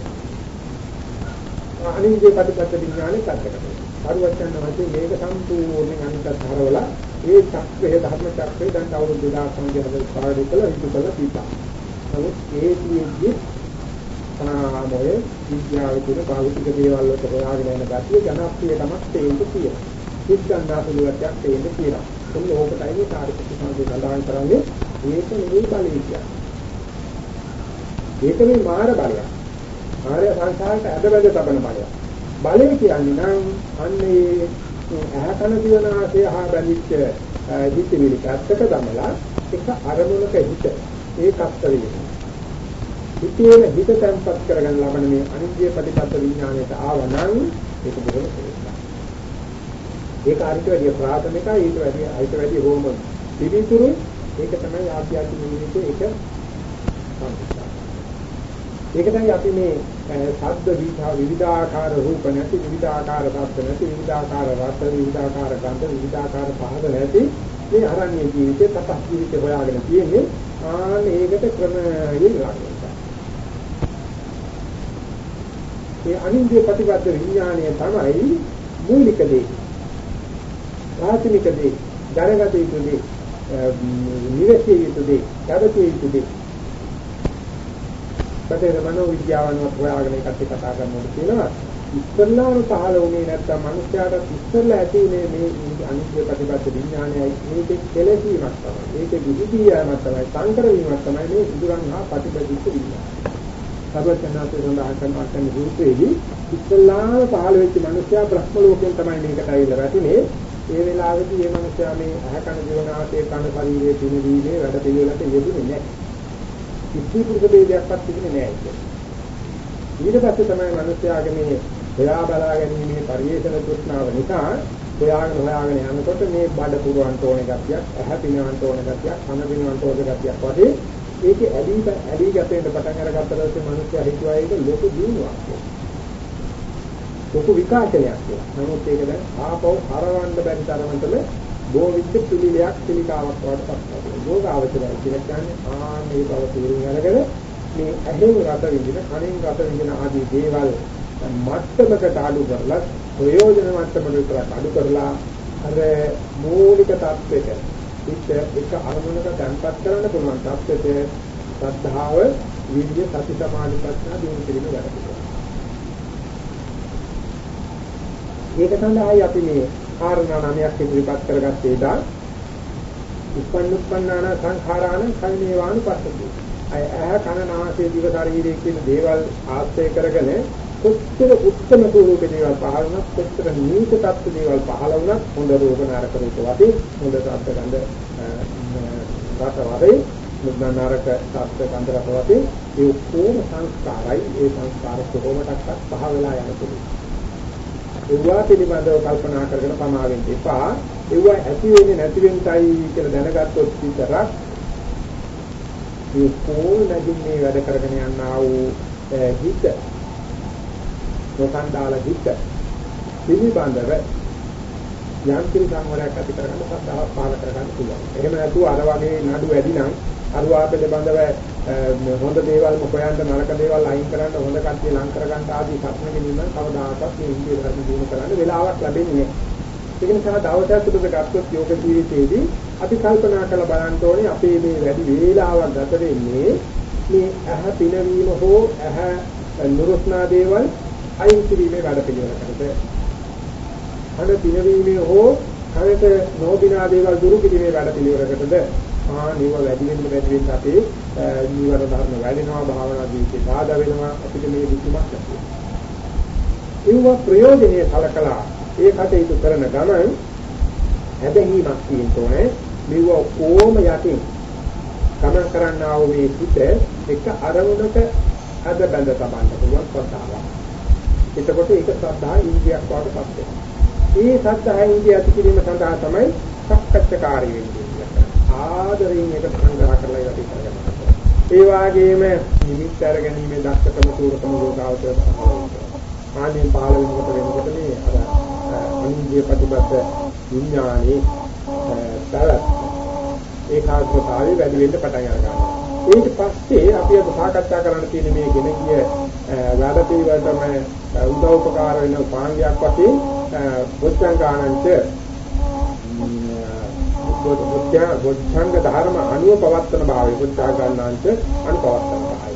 අනිත්‍ය ප්‍රතිපද විඥානේ පැත්තකට. සරුවචන වශයෙන් මේක සම්පූර්ණයෙන් අනිත්‍යත් හරවලා ඒ චක්‍රය ධර්ම චක්‍රය දැන් අවුරුදු 2000 සංඛ්‍යාවල පාඩු කළ හිතු කළ පිටා. නමුත් ඒ තියෙද්දි සාමය විද්‍යාවේ තියෙන භෞතික දේවල් වලට හොයාගෙන යන ගැතිය ජනප්‍රියකමක් තේින්න තියෙනවා. විද්‍යාන්දාසුලුවක්යක් තේින්න තියෙනවා. එන්න ඕකටයි මේ කාර්යපති සංකේත සඳහන් කරන්නේ මේක නෙවෙයි බලය කියන්නේ. ඒක මේ මාර බලයක්. මාය සංසාරයට ඇදබැද තබන බලයක්. බලය කියන්නේ නම් අන්නේ ඇහැ කන දිවන ආසය හා බැඳිච්ච හිතවිලි පැත්තක දමලා එක අරමුණක හිත ඒකත් වෙනවා. හිතේන හිත තැන්පත් කරගන්න ලබන මේ අනිත්‍ය ප්‍රතිපද විඥාණයට ආවනම් ඒක බොහොම සුළුයි. ඒක අරිට වැඩි ප්‍රාථමිකයි ඊට වැඩි අයිට වැඩි රෝම පිළිතුරු ඒක තමයි ආධ්‍යාත්මික ජීවිතයේ එක සම්පූර්ණ. ඒක තමයි අපි මේ ශබ්ද විධා විවිධාකාර රූප නැති විවිධාකාර ශබ්ද නැති විවිධාකාර රස විවිධාකාර ගන්ධ විවිධාකාර පහද නැති මේ අරණ්‍ය ජීවිතේ තපස් ජීවිතේ හොයාගෙන තියෙන්නේ ආන ඒකට ක්‍රමයෙන් ලඟනවා. මේ අනින්ද්‍ය ප්‍රතිපද විඥානය තමයි මූලික දේ. ප්‍රාථමික දේ, දැනගත යුතු දේ, නිවැසිය යුතු දේ, යදතිය යුතු දේ. බටේර මනෝ විද්‍යාවන්වත් හොයාගෙන එකට කතා කරනකොට කියනවා ඉස්සල්ලාම පහළ වුණේ නැත්තම් මිනිස්යාට ඉස්සල්ලා ඇති මේ මේ අනිත්‍ය ප්‍රතිපද විඥානයයි මේකේ කෙලෙසීමක් තමයි. මේකේ විහිදියාවක් තමයි. සංකර වීමක් තමයි මේ ඉදුරන් හා ප්‍රතිපදිච්ච විඥානය. සර්වඥාතේ සඳහන් කරනවා කියන රූපේදී ඉස්සල්ලාම පහළ වෙච්ච මිනිස්යා බ්‍රහ්ම ලෝකයෙන් තමයි මේකට ඇවිල්ලා වැටුනේ. ඒ වෙලාවේදී මේ මිනිස්යා මේ අහකන ජීවනාතේ කන ශරීරයේ තුන දීනේ වැඩ පිළිවෙලට යෙදුනේ නැහැ. කිසි පුරුෂ ભેදයක්වත් තිබුණේ නැහැ ඒක. ඊට පස්සේ තමයි මිනිස්යාගේ මේ හොයා බලා ගැනීමේ පරිේශන තෘෂ්ණාව නිසා හොයාගෙන හොයාගෙන යනකොට මේ බඩ පුරවන්න ඕන ගතියක්, ඇහැ පිනවන්න ඕන ගතියක්, කන පිනවන්න ඕන ගතියක් වගේ ඒකේ ඇලී ඇලී ගැටෙන්න පටන් අරගත්ත පස්සේ මිනිස්යා හිතුවා ඒක ලොකු දිනුවක් කියලා. ලොකු විකාශනයක් කියලා. නමුත් ඒක දැන් ආපහු හරවන්න බැරි තරමටම බෝවිච්ච පිළිලයක් පිළිකාවක් වඩපත් කරනවා. භෝග අවශ්‍යයි කියලා කියන්නේ ආ මේ බව තේරුම් අරගෙන මේ ඇහෙන් රස විඳින, කනෙන් රස විඳින ආදී දේවල් මත්තමකට අඩු කරලා ප්‍රයෝජන මට්ටමකට විතර අඩු කරලා අර මූලික தත්වෙට පිට එක අරමුණක දැන්පත් කරන්න පුළුවන් தත්වෙට ශ්‍රද්ධාව, විද්‍ය, සති සමාධි ප්‍රඥා දිනු කිරීම වැඩ පිළිවෙල. ඒක සඳහායි අපි මේ කාරණා නමයක් ඉදිරිපත් කරගත්තේ දා උපන්නුප්පන්නාන සංඛාරාණ කල්මේවානුපස්සති. අය ඇහ කන නාසය දිව ශරීරයේ කියන දේවල් ආශ්‍රය කරගෙන කොච්චර උත්තම ස්වරූප දේවල් පහළ වුණත් කොච්චර නීත තත්ත්ව දේවල් පහළ වුණත් හොඳ රූප නරක රූප වශයෙන් හොඳ සත්ත්ව ගන්ධ රස වශයෙන් මුද්දනාරක සත්ත්ව ගන්ධ රස වශයෙන් ඒ ඔක්කොම සංස්කාරයි ඒ සංස්කාර කොහොමඩක්වත් පහ වෙලා යන පුළුවන්. ඒවා පිළිබඳව කල්පනා කරගෙන පමාවෙන්න එපා. ඒවා ඇති වෙන්නේ නැති වෙන්නයි කියලා දැනගත්තොත් විතරක් මේ කෝල් නැගින් මේ වැඩ කරගෙන යනා වූ හිත නොකන්දාල හිත පිළිබඳව යම් කිසි සංවරයක් ඇති කරගන්න සද්ධාවක් පහල කරගන්න පුළුවන්. එහෙම නැතුව අර වගේ නඩු වැඩි නම් අරුවා පිළිබඳව හොඳ දේවල් මොකයන්ද නරක දේවල් අයින් කරන්න හොඳ කට්ටිය ලං කරගන්න ආදී සත්‍ය ගැනීම කවදාකවත් මේ ඉන්දිය ධර්ම දිනු කරන්න වෙලාවක් ලැබෙන්නේ නැහැ. ඒක නිසා දවසක් තුනක ගත්තොත් යෝග ජීවිතයේදී අපි කල්පනා කරලා බලන්න ඕනේ අපේ මේ වැඩි වේලාවක් ගත වෙන්නේ මේ ඇහ පිනවීම හෝ ඇහ නුරුස්නා දේවල් අයින් කිරීමේ වැඩ පිළිවෙලකට. අන පිනවීමේ හෝ කනට නොබිනා දේවල් දුරු කිරීමේ වැඩ පිළිවෙලකටද ආ නිව වැඩි වෙන්න වැඩි වෙන්න අපේ නීවර ධර්ම වැඩෙනවා භාවනා ජීවිතේ සාදා වෙනවා අපිට මේ දුක්මක් නැති වෙනවා. ප්‍රයෝජනීය සලකලා ඒ කටයුතු කරන ගමන් හැදහිමක් තියෙන්න ඕනේ. මෙව ඕම යටින් ගමන් කරන්නා වූ මේ සිත එක අරමුණක අද බඳ තබන්න පුළුවන් සත්‍තාවක්. එතකොට ඒක සත්‍තා ඉන්දියක් වඩපත් වෙනවා. මේ සත්‍තා ඉන්දිය ඇති කිරීම සඳහා තමයි සක්කච්ඡකාරී වෙන්නේ. ආදරයෙන් ඒක සංග්‍රහ කරලා ඉවර කරගන්නවා. ඒ වාගේම නිමිත්ත අරගැනීමේ දක්ෂකම සූරකම යෝගාවචර ආදී පහළ වෙනකොට වෙනකොට මේ අර අනින්දිය ප්‍රතිපද විඥානේ තවත් ඒකාග්‍රතාවය වැඩි වෙන්න පටන් ගන්නවා. ඊට පස්සේ අපි අද සාකච්ඡා කරන්න තියෙන මේ ගෙන ගිය වැඩ පිළිවෙලටම උදව් උපකාර වෙන පාංගයක් වශයෙන් බොද්ධංගානංච බොද්ධංග ධර්ම අනුව පවත්තන භාවය බොද්ධංගානංච අනුපවත්තන භාවය.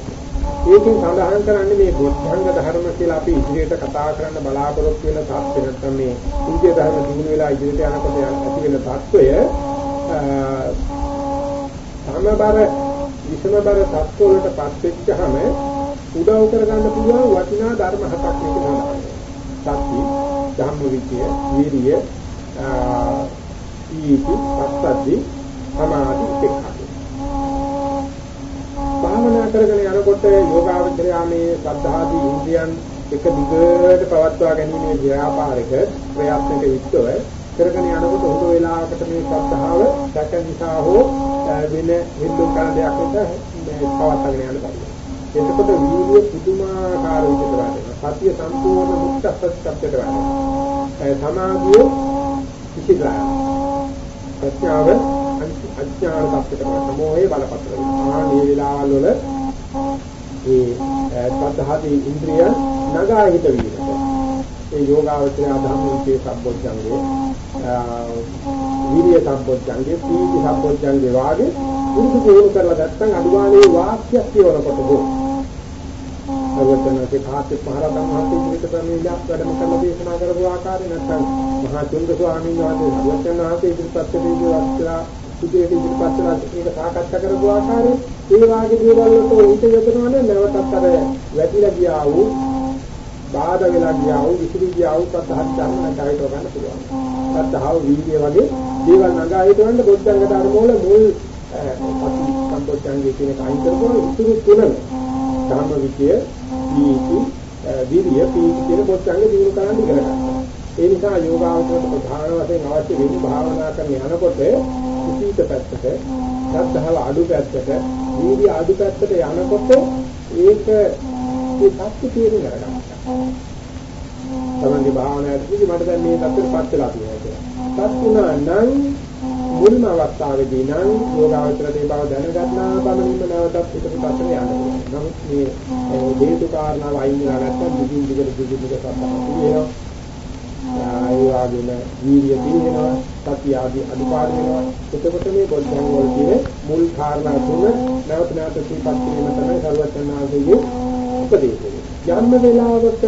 ඒකෙන් සඳහන් කරන්නේ මේ බොද්ධංග ධර්ම කියලා අපි ඉදිරියට කතා කරන්න බලාපොරොත්තු වෙන තාක්ෂණ නැත්නම් මේ ඉන්දිය ධර්ම දිනු වෙලා ඉදිරියට යනකොට ඇති වෙන තත්වය සමබර විෂමබර තත්ත්ව වලටපත් වෙච්චහම උදව් කරගන්න පුළුවන් වටිනා ධර්ම හතක් මේක සඳහන් සත්‍ය, ධම්ම විචය, වීරිය, ඊති, පස්සද්ධි, සමාධි, උපේක්ඛා. භාවනා කරගෙන යනකොට යෝගාවචරයා මේ සද්ධාදී ඉන්ද්‍රියන් එක දිගට පවත්වා ගැනීමේ ව්‍යාපාරික ප්‍රයත්නක යුක්තව කරගෙන යනකොට හොඳ වෙලාවකට මේ ශ්‍රද්ධාව දැක නිසා හෝ වෙන හින්දු කරන දෙයක් නිසා මේ පවත්වාගෙන යන්න බැහැ. එතකොට වීර්ය පුදුමාකාර විදිහට වැඩෙනවා. සතිය සම්පූර්ණ මුක්ත ප්‍රත්‍යක්ෂයට වැඩෙනවා. සමාධිය කිසිදා ප්‍රඥාව අඥාන තත්ත්වයට සමෝහේ බලපත්‍ර වෙනවා. මේ වෙලාවල් වල ඒ සද්ධාදී ඉන්ද්‍රිය නගා හිත වීමට ඒ යෝගාවචරය ධම්මයේ සම්බොධ්‍යංගේ විරිය සම්බොධ්‍යංගේ පීති සම්බොධ්‍යංගේ වාගේ පුරුදු පුහුණු කරලා නැත්නම් අදුගානේ වාක්‍යයක් කියවනකොට හෝ අවතනකේ කාත්‍ය මහරහතන් වහන්සේ ඉදිරියට ප්‍රමේයයක් වැඩම කරලා දේශනා කරපු ආකාරය නැත්නම් මහා චුන්ද ස්වාමීන් වහන්සේ සර්වඥ වහන්සේ ඉදිරිපත් කළේ වස්ත්‍රා සුදේට ඉදිරිපත් කළා ඒක සාකච්ඡා කරපු ආකාරය ඒ වාගේ දේවල් වලට ඊට යොදනවනේ නැවතත් අර වැටිලා ගියා වූ බාධා වෙලා ගියා වූ විසිරි ගියා වූ සත්‍යහත් ධර්ම නැගහිටව ගන්න පුළුවන්. සත්‍යහව වීර්ය වගේ දේවල් නගහිටවන්න බොද්ධංග ධර්ම වල මුල් අති සම්පෝච්ඡංගේ කියන කයින් කරපුවා ඉතුරු තුනම ධර්ම විචය, දීති, විරිය, පීති කියන බොද්ධංග දිනු කරන්න ඉගෙන ගන්නවා. ඒ නිසා යෝගාවචරයට ප්‍රධාන වශයෙන් අවශ්‍ය වෙන්නේ භාවනා කරන යනකොට කුසීත පැත්තට, ශ්‍රද්ධාව අඩු පැත්තට, වීර්ය අඩු පැත්තට යනකොට ඒක ඒ සත්‍ය තේරුම් ගන්න. තමන්ගේ භාවනාවේදී මට දැන් මේ தත්තරපත් වෙලා තියෙනවා කියලා. පත් වුණා නම් මුල්ම අවස්ථාවේදී නම් යෝගාවචරයේ බව දැනගන්නා බලින්ම නැවතත් පිටට පස්සට යන්න පුළුවන්. නමුත් මේ හේතු කාරණා වයින් වෙලා නැත්නම් දිගින් දිගට දිගින් දිගට සම්පූර්ණ වෙනවා. ඒ වගේම වීර්ය දිනනවා, සතිය ආදී අනුපාඩු වෙනවා. එතකොට මේ බොද්ධංග වල තියෙන මුල් කාරණා තුන නැවත නැවත සිහිපත් කිරීම තමයි සර්වඥාන්සේගේ උපදේශය. යම් වෙලාවක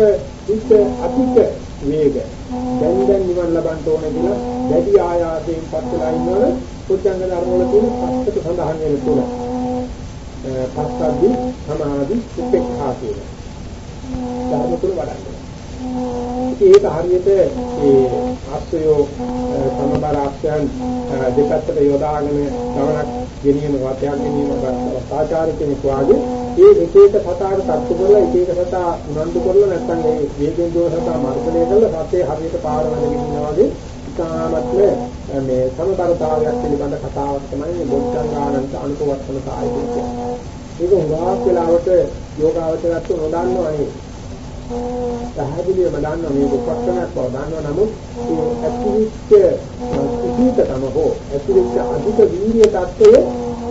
හිත අතික වේග දැන් දැන් නිවන් ලබන්න ඕනේ කියලා දැඩි ආයාසයෙන් පස්සලා ඉන්නවනේ පුත්‍යංග ධර්ම වල තියෙන පස්සට සඳහන් වෙන තුන. පස්සද්දි සමාධි උපේක්ඛා කියන. ධර්ම තුන වඩන්නේ. ඒක හරියට ඒ ආශ්‍රයෝ සමබර ආශ්‍රයන් දෙපැත්තට යොදාගෙන ගමනක් ගෙනියන වාතයක් ගෙනියන සාචාර කෙනෙක් වාගේ ඒ එක එක සතාට තත්තු කරලා එක එක සතා උනන්දු කරලා නැත්නම් ඒ වේගෙන් දුවන සතා මර්ධනය කරලා සතේ හරියට පාර වලගෙන ඉන්නවා වගේ ඉතාමත්ම මේ සමබරතාවයක් පිළිබඳ කතාවක් තමයි මේ බොද්ධංගානන්ත අනුපවත්තන සායය කියන්නේ. ඒක උගාක් වෙලාවට යෝගාවචරයත් නොදන්නවනේ. පැහැදිලිවම දන්නවා මේ උපක්‍රමයක් බව දන්නවා නමුත් ඒ අතිවිච්ඡ සුචීතකම හෝ අතිවිච්ඡ අධික වීර්ය தත්ත්වයේ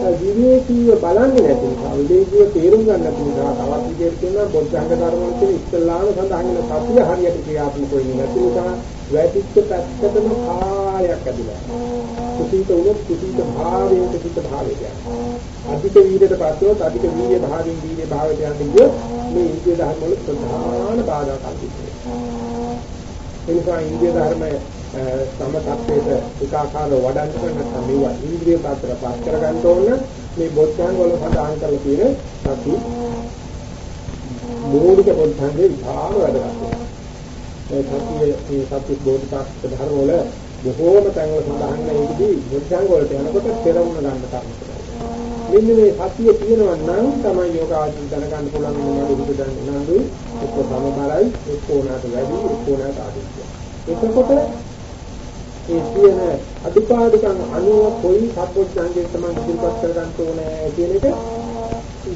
විවේකීව බලන්නේ නැති නිසා විවේකීව තේරුම් ගන්න නැති නිසා තවත් විදිහට කියනවා බොද්ධංග ධර්ම වල තියෙන ඉස්ලාම සඳහන් වෙන සත්‍ය හරියට ක්‍රියාත්මක වෙන්නේ නැති නිසා වැටිච්ච පැත්තටම කායක් ඇදිලා කුසීත උනොත් කුසීත භාවයෙන් කුසීත භාවයට අධික වීර්යයට පස්සෙවත් අධික වීර්ය භාවයෙන් වීර්ය භාවයට යන්නේ මේ ඉන්දිය ධර්ම වල ප්‍රධාන බාධා කල්පිතයි ඒ නිසා ඉන්දිය ධර්මයේ සම tattweට ඒකාකාරව වඩන්න නැත්නම් මේවා ඉන්ද්‍රිය පාත්‍ර පාස් කරගන්න ඕන මේ බොද්ධංග වල සඳහන් කරලා තියෙන සති මූලික බොද්ධංගේ විභාග වැඩගන්නවා. ඒ සතියේ මේ සති බෝධිපාක්ෂ ධර්ම වල බොහෝම තැන්වල සඳහන් වෙනකදී බොද්ධංග වලට යනකොට පෙරමුණ ගන්න තරමට. මෙන්න මේ සතිය තියෙනවා නම් තමයි යෝගාවචර දැනගන්න පුළුවන් මොනවද දුක දැන නඳු එක්ක සමබරයි එක්ක උනාට වැඩි එක්ක උනාට අඩුයි. එතකොට ඒ කියන අදුපාදුකම් අනුව කොයි සම්පූර්ණංගයෙන් තමයි ඉදිරිපත් කරගන්න ඕනේ කියන එක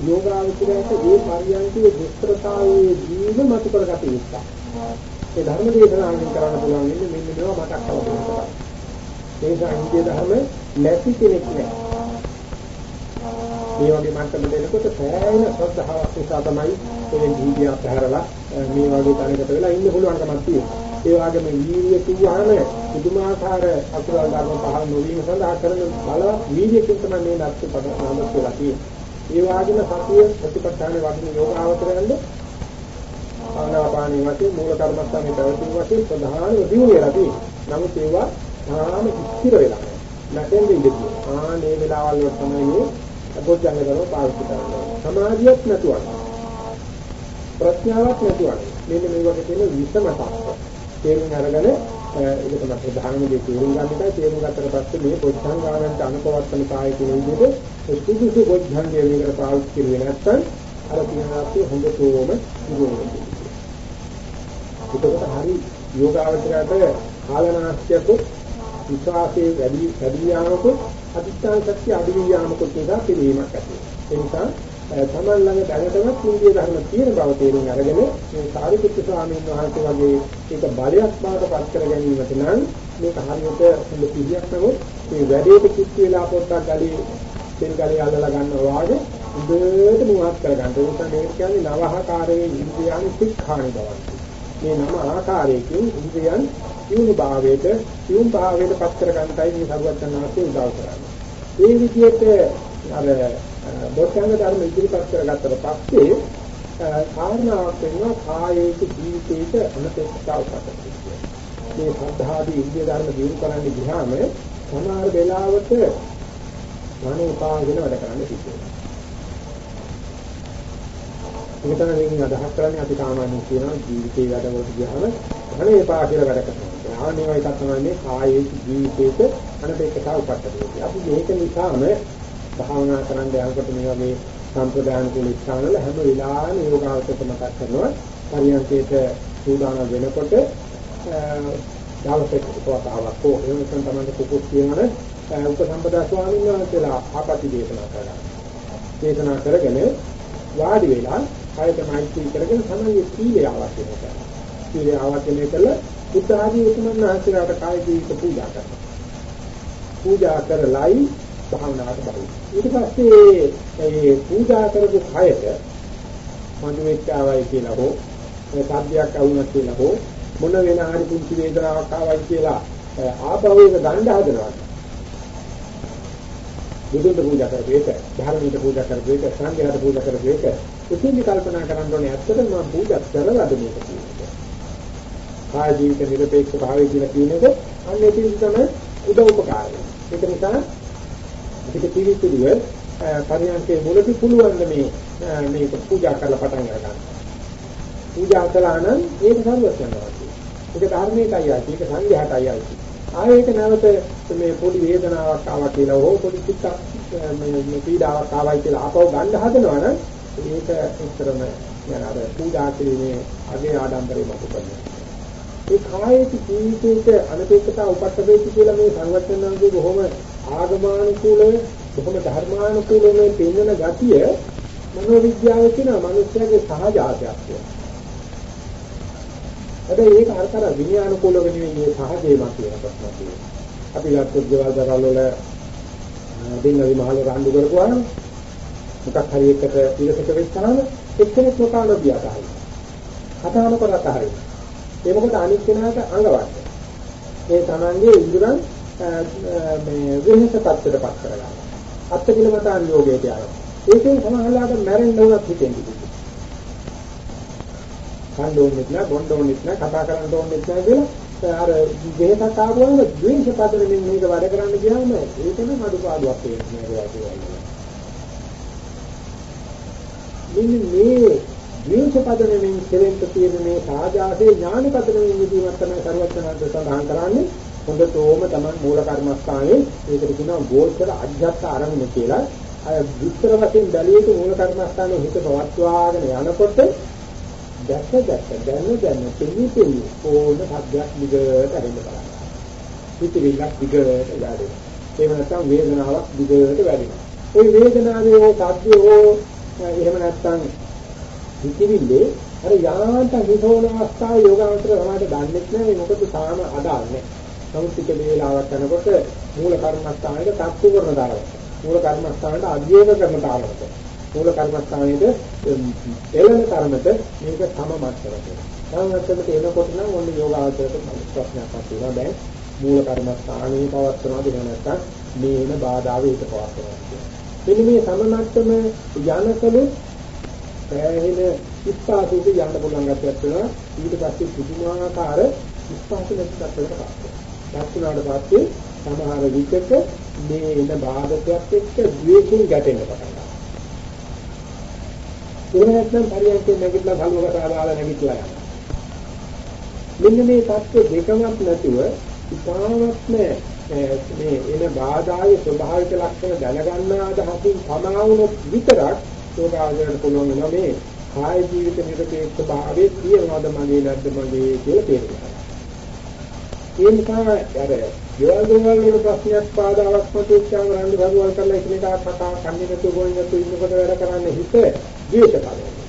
යෝගාවචරයට ඒ පරියන්කේ දුෂ්කරතාවයේ ජීව මත කරගත යුතුයි. ඒ ධර්ම දේශනාවෙන් කරන්න පුළුවන් ඉන්නේ මෙන්න මේවා මතක් කරගන්න. ඒ නිසා ඉන්දිය ධර්ම නැති කෙනෙක් නෑ. මේ වගේ මට්ටමට එනකොට සෑහෙන ශ්‍රද්ධාවක් නිසා තමයි ඒ ජීවිතය පැහැරලා මේ වගේ තැනකට වෙලා ඉන්න පුළුවන්කමක් තියෙනවා. ඒ වගේම වීර්ය කිව්වහම පුදුමාකාර අකුසල ධර්ම පහළ නොවීම සඳහා කරන බලවත් වීර්යකින් තමයි මේ දැක්ක පදනාම කියලා තියෙන්නේ. ඒ වගේම සතිය ප්‍රතිපත්තානේ වටින යෝගාවතරයන්ද ආනාපානී වශයෙන් මූල කර්මස්ථානේ පැවතුම් වශයෙන් ප්‍රධානම දියුණු වෙලා තියෙනවා. නමුත් ඒවා තාම ස්ථිර වෙලා නැහැ. නැතෙන්ද ඉඳී. ආ මේ වෙලාවල් වල තමයි මේ අගොජ්ජංග කරව පාවිච්චි කරන්නේ. සමාධියක් නැතුව. ප්‍රඥාවක් නැතුව. මෙන්න මේ වගේ තියෙන විසමතාවක්. තේරුම් අරගෙන ඒක තමයි ප්‍රධානම දේ තේරුම් ගන්න එකයි තේරුම් ගත්තට පස්සේ මේ පොච්චංගාරන්ට අනුකවත්තන කාය කියන විදිහට සුදුසු පොච්චංගය මේකට පාවිච්චි කරුවේ නැත්නම් අර කියනාත් හොඳටම ඉගෙනගන්න. ඒකකට හරි යෝගාවචරයට කාලනාස්තියක විශ්වාසයේ වැඩි වැඩි යාමකුත් අධිෂ්ඨාන ශක්තිය අඩු යාමකුත් නිසා පිළිවීමක් ඇති වෙනවා. ඒ නිසා තමන් ළඟ දැනටමත් ඉන්දිය ධර්ම තියෙන බව තේරුම් අරගෙන මේ සාරිපුත්‍ර ස්වාමීන් වහන්සේ වගේ ඒක බලයක් බවට පත් කර ගැනීමට නම් මේක හරියට හොඳ පිළියක් නමුත් මේ වැඩේට කිච්ච වෙලා පොඩ්ඩක් ගලී තෙල් ගලේ අල්ලලා ගන්නවා වගේ හොඳට මුවත් කර ගන්න. ඒ නිසා මේක කියන්නේ නවහකාරයේ ඉන්ද්‍රියන් සික්ඛාණි බවක්. මේ නම ආකාරයකින් ඉන්ද්‍රියන් සියුම් භාවයට සියුම් භාවයට පත් කර ගන්නයි මේ සරුවත් කරනවාසේ උදව් කරන්නේ. ඒ විදිහට අර බොද්ධංග ධර්ම ඉදිරිපත් කරගත්තට පස්සේ කාරණාවක් වෙනවා කායේක ජීවිතේට අනපේක්ෂතාව පතනවා. මේ සද්ධාදී ඉන්දිය ධර්ම දිනු කරන්න ගියාම සමහර වෙලාවට මනෝ උපාගෙන වැඩ කරන්න සිද්ධ වෙනවා. ඒක තමයි මේකෙන් අදහස් කරන්නේ අපි සාමාන්‍යයෙන් කියනවා ජීවිතේ වැඩවලට ගියාම අනේ එපා කියලා වැඩ කරනවා. ආන්නේ වගේ එකක් තමයි මේ කායේ ජීවිතේට අනපේක්ෂතාව උපත්තේ. අපි මේක නිසාම භාවනා කරන්න යනකොට මේ වගේ සම්ප්‍රදාන කුල ස්ථානවල හැම වෙලාවෙම යෝගාවචක මතක් කරනවා. පරියන්කේට සූදානම් වෙනකොට දවසක කොටාවක් හෝ එහෙම නැත්නම් තමයි කුකුස් කියනවනේ උපසම්පදා ස්වාමීන් වහන්සේලා ආපති දේශනා කරනවා. දේශනා කරගෙන වාඩි වෙලා කායත මෛත්‍රී කරගෙන තමයි සීලය අවශ්‍ය කරන්නේ. සීලය අවශ්‍ය කළ බුද්ධ ආදී උතුමන් වහන්සේලාට කාය ජීවිත පූජා කරනවා. පූජා කරලයි භාවනාවට බහුව. ඊට පස්සේ මේ පූජා කරපු කයට මනුවෙච්චාවයි කියලා හෝ සාධ්‍යයක් වුණා කියලා හෝ මොන වෙන හරි පුංචි වේදනාවක් ආවයි කියලා ආපහු ඒක ගන්න හදනවා. බුදුන්ට පූජා කරපු එක, ධර්මයට පූජා කරපු එක, සංඝයාට පූජා කරපු එක, ඉතින් කල්පනා කරන්න ඕනේ ඇත්තටම මම පූජා කරලාද මේක කියන්නේ. කාය ජීවිත නිරපේක්ෂ භාවය කියලා කියන එක අන්න ඒක තමයි උදව් උපකාරය. ඒක නිසා අපිට පිළිතුරුව පරියන්කේ මුලදී පුළුවන් මේ මේක පූජා කරලා පටන් ගන්න. පූජා කළා නම් ඒක සම්වස් වෙනවා. ඒක ධර්මයටයි ආයි, ඒක සංඝයාටයි ආයි. ආයෙක නැවත මේ පොඩි වේදනාවක් ආවා කියලා හෝ පොඩි චිත්ත මේ පීඩාවක් ආවයි කියලා ආපහු ගන්න හදනවා නම් ඒක උත්තරම යන අර පූජා කිරීමේ අගේ ආඩම්බරේ මත කරනවා. ඒ කායික ජීවිතයේ අනපේක්ෂතා උපත් වේති කියලා මේ සංවර්ධනන්ගේ බොහොම ආගමානුකූලව බොහොම ධර්මානුකූලව මේ පෙන්වන ගතිය මනෝවිද්‍යාවේ කියන මිනිස්යාගේ සහජාතයක් කියලා. හැබැයි ඒක අර තර විනයානුකූලව නෙවෙයි මේ සහජේම කියන ප්‍රශ්න තියෙනවා. අපි ගත්තොත් ගෙවල් දරවල් වල දෙන්නවි මහල රණ්ඩු කරපුවාම මොකක් හරි එකට ඉරසක වෙච්චාම එක්කෙනෙක් නොකාන දියාට හරි. කතා නොකරත් හරි. ඒ මොකද අනිත් කෙනාට අඟවන්න. ඒ තමන්ගේ ඉඳුරන් මේ වෙනස පැත්තට පත් කරගන්න. අත්තිකිලමතාන් යෝගයට යනවා. ඒකෙන් සමහරවිට මැරෙන්න උනත් හිතෙන්නේ. කන්න ඕනෙත් නෑ, බොන්න ඕනෙත් නෑ, කතා කරන්න ඕනෙත් නෑ කියලා අර දෙහසක් ආවම ද්වේෂ පදයෙන් මේක වැඩ කරන්න ගියාම ඒකම අඩුපාඩුවක් වෙනවා මේක මෙන්න මේ ද්වේෂ පදයෙන් කෙරෙන්න තියෙන මේ සාජාසේ ඥාන පදයෙන් විදිහට තමයි සරුවචනන්ත සඳහන් කරන්නේ හොඳටම තමයි මූල කර්මස්ථානයේ ඒකට කියනවා ගෝචර අධ්‍යාත්ම ආරම්භ කියලා අය විස්තර වශයෙන් බැලියට මූල කර්මස්ථානයේ හිත පවත්වාගෙන යනකොට දැක දැක දැන දැන තෙමි තෙමි ඕන සද්දයක් දිගට හැදෙන්න බලන්න. පිටිවිල්ලක් දිගට වැඩෙනවා. එහෙම නැත්නම් වේදනාවක් දිගට වැඩෙනවා. ওই වේදනාවේ හෝ සද්දේ හෝ එහෙම නැත්නම් පිටිවිල්ලේ අර යාන්ත හිතෝන අවස්ථාව යෝගාවතර සමාඩ දන්නේ නැහැ මොකද තාම අදාළ නැහැ. නමුත් ටික වේලාවක් යනකොට මූල කර්මස්ථානයේ තත්තු කරන දානවා. මූල කර්මස්ථානයට අධ්‍යයන කරන තාලකට මූල කර්මස්ථානයේ එළෙන කර්මත මේක සම මට්ටමකට. සම මට්ටමට එනකොට නම් ඔන්න යෝගාචරයට ප්‍රශ්නයක් තියෙනවා දැන් මූල කර්මස්ථානයේ පවත්වනවාද එහෙම නැත්නම් මේන බාධාව ඒක පවත්වනවා. මෙන්න මේ සම මට්ටම යනකලු පැහැෙන ඉස්පාසුක යන්න පුළුවන් ගැටයක් වෙනවා. ඊට පස්සේ පුදුමාකාර ඉස්පාසු නැති තත්ත්වයකට පත් වෙනවා. පත් වුණාට පස්සේ සමහර විචක මේ එන බාධකයක් එක්ක ද්වේෂයෙන් ගැටෙන්න පටන් ගන්නවා. එහෙම නැත්නම් පරියන්කේ නැගිටලා භල්වකට ආදාලා නැගිටලා යනවා. මෙන්න මේ தත්ත්ව දෙකමත් නැතුව ඉතාමත්ම මේ එන බාධායේ ස්වභාවික ලක්ෂණ දැනගන්න අදහසින් සමාවුනොත් විතරක් යෝගාවචරයට පුළුවන් වෙනවා මේ කාය ජීවිත නිරපේක්ෂ භාවයේ තියෙනවද මගේ නැද්ද මගේ කියලා තේරුම් ගන්න. ඒ නිසා අර ගෙවල් ගෙවල් වල ප්‍රශ්නයක් පාදාවක් මතුවෙච්චාම රණ්ඩු බදුවල් කරලා එකිනෙකා කතා කන්නේ නැතුව ගොයින් නැතුව ඉන්නකොට වැඩ කරන්නේ හිත ද්වේෂ කරනවා.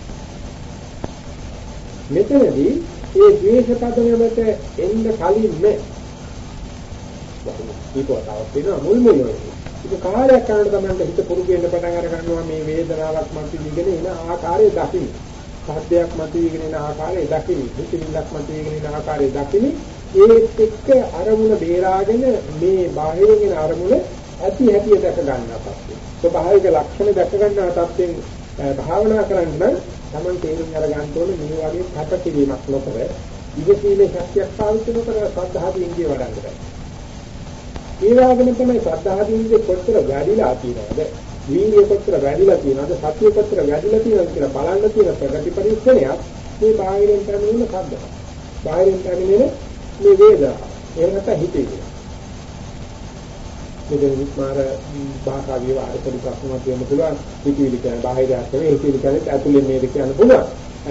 මෙතනදී ඒ ද්වේෂ පදනමට එන්න කලින් මේ ඒකවතාවක් වෙනවා මුල් මුල් වෙනවා. ඒක කාලයක් යනකොට තමයි හිත පුරුදු වෙන්න පටන් අර ගන්නවා මේ වේදනාවක් මතුවීගෙන එන ආකාරය දකින්න. සාධ්‍යයක් මතුවීගෙන එන ආකාරය දකින්න. හිතිවිල්ලක් මතුවීගෙන එන ආකාරය දකින්න. ඒත් එක්ක අරමුණ බේරාගෙන මේ බාහිරින් එන අරමුණ ඇති හැටි දැක ගන්නවා පස්සේ. ස්වභාවික ලක්ෂණ දැක ගන්නා තත්ත්වෙන් භාවනා කරන්න නම් Taman තේරුම් අරගන්න ඕනේ මේ වගේ කට කිරීමක් නොකර ඉවසීමේ ශක්තියක් පාවිච්චි නොකර සද්ධාදී ඉන්දිය වඩන්න බෑ. ඒ වගේම තමයි සද්ධාදී ඉන්දිය කොච්චර වැඩිලා තියෙනවද? වීර්ය කොච්චර වැඩිලා තියෙනවද? සතිය කොච්චර වැඩිලා තියෙනවද කියලා බලන්න තියෙන ප්‍රගති පරීක්ෂණයක් මේ බාහිරින් පැමිණෙන සද්ද. බාහිරින් පැමිණෙන මේ වේදනාව. එහෙම නැත්නම් හිතේ. මෙතන විස්මාර භාෂා විවාහ පොඩි ප්‍රශ්නයක් කියන්න පුළුවන්. හිතවිලි කියන බාහිර අර්ථයේ හිතවිලි කියන්නේ ඇතුලෙන් නේද කියන්න පුළුවන්.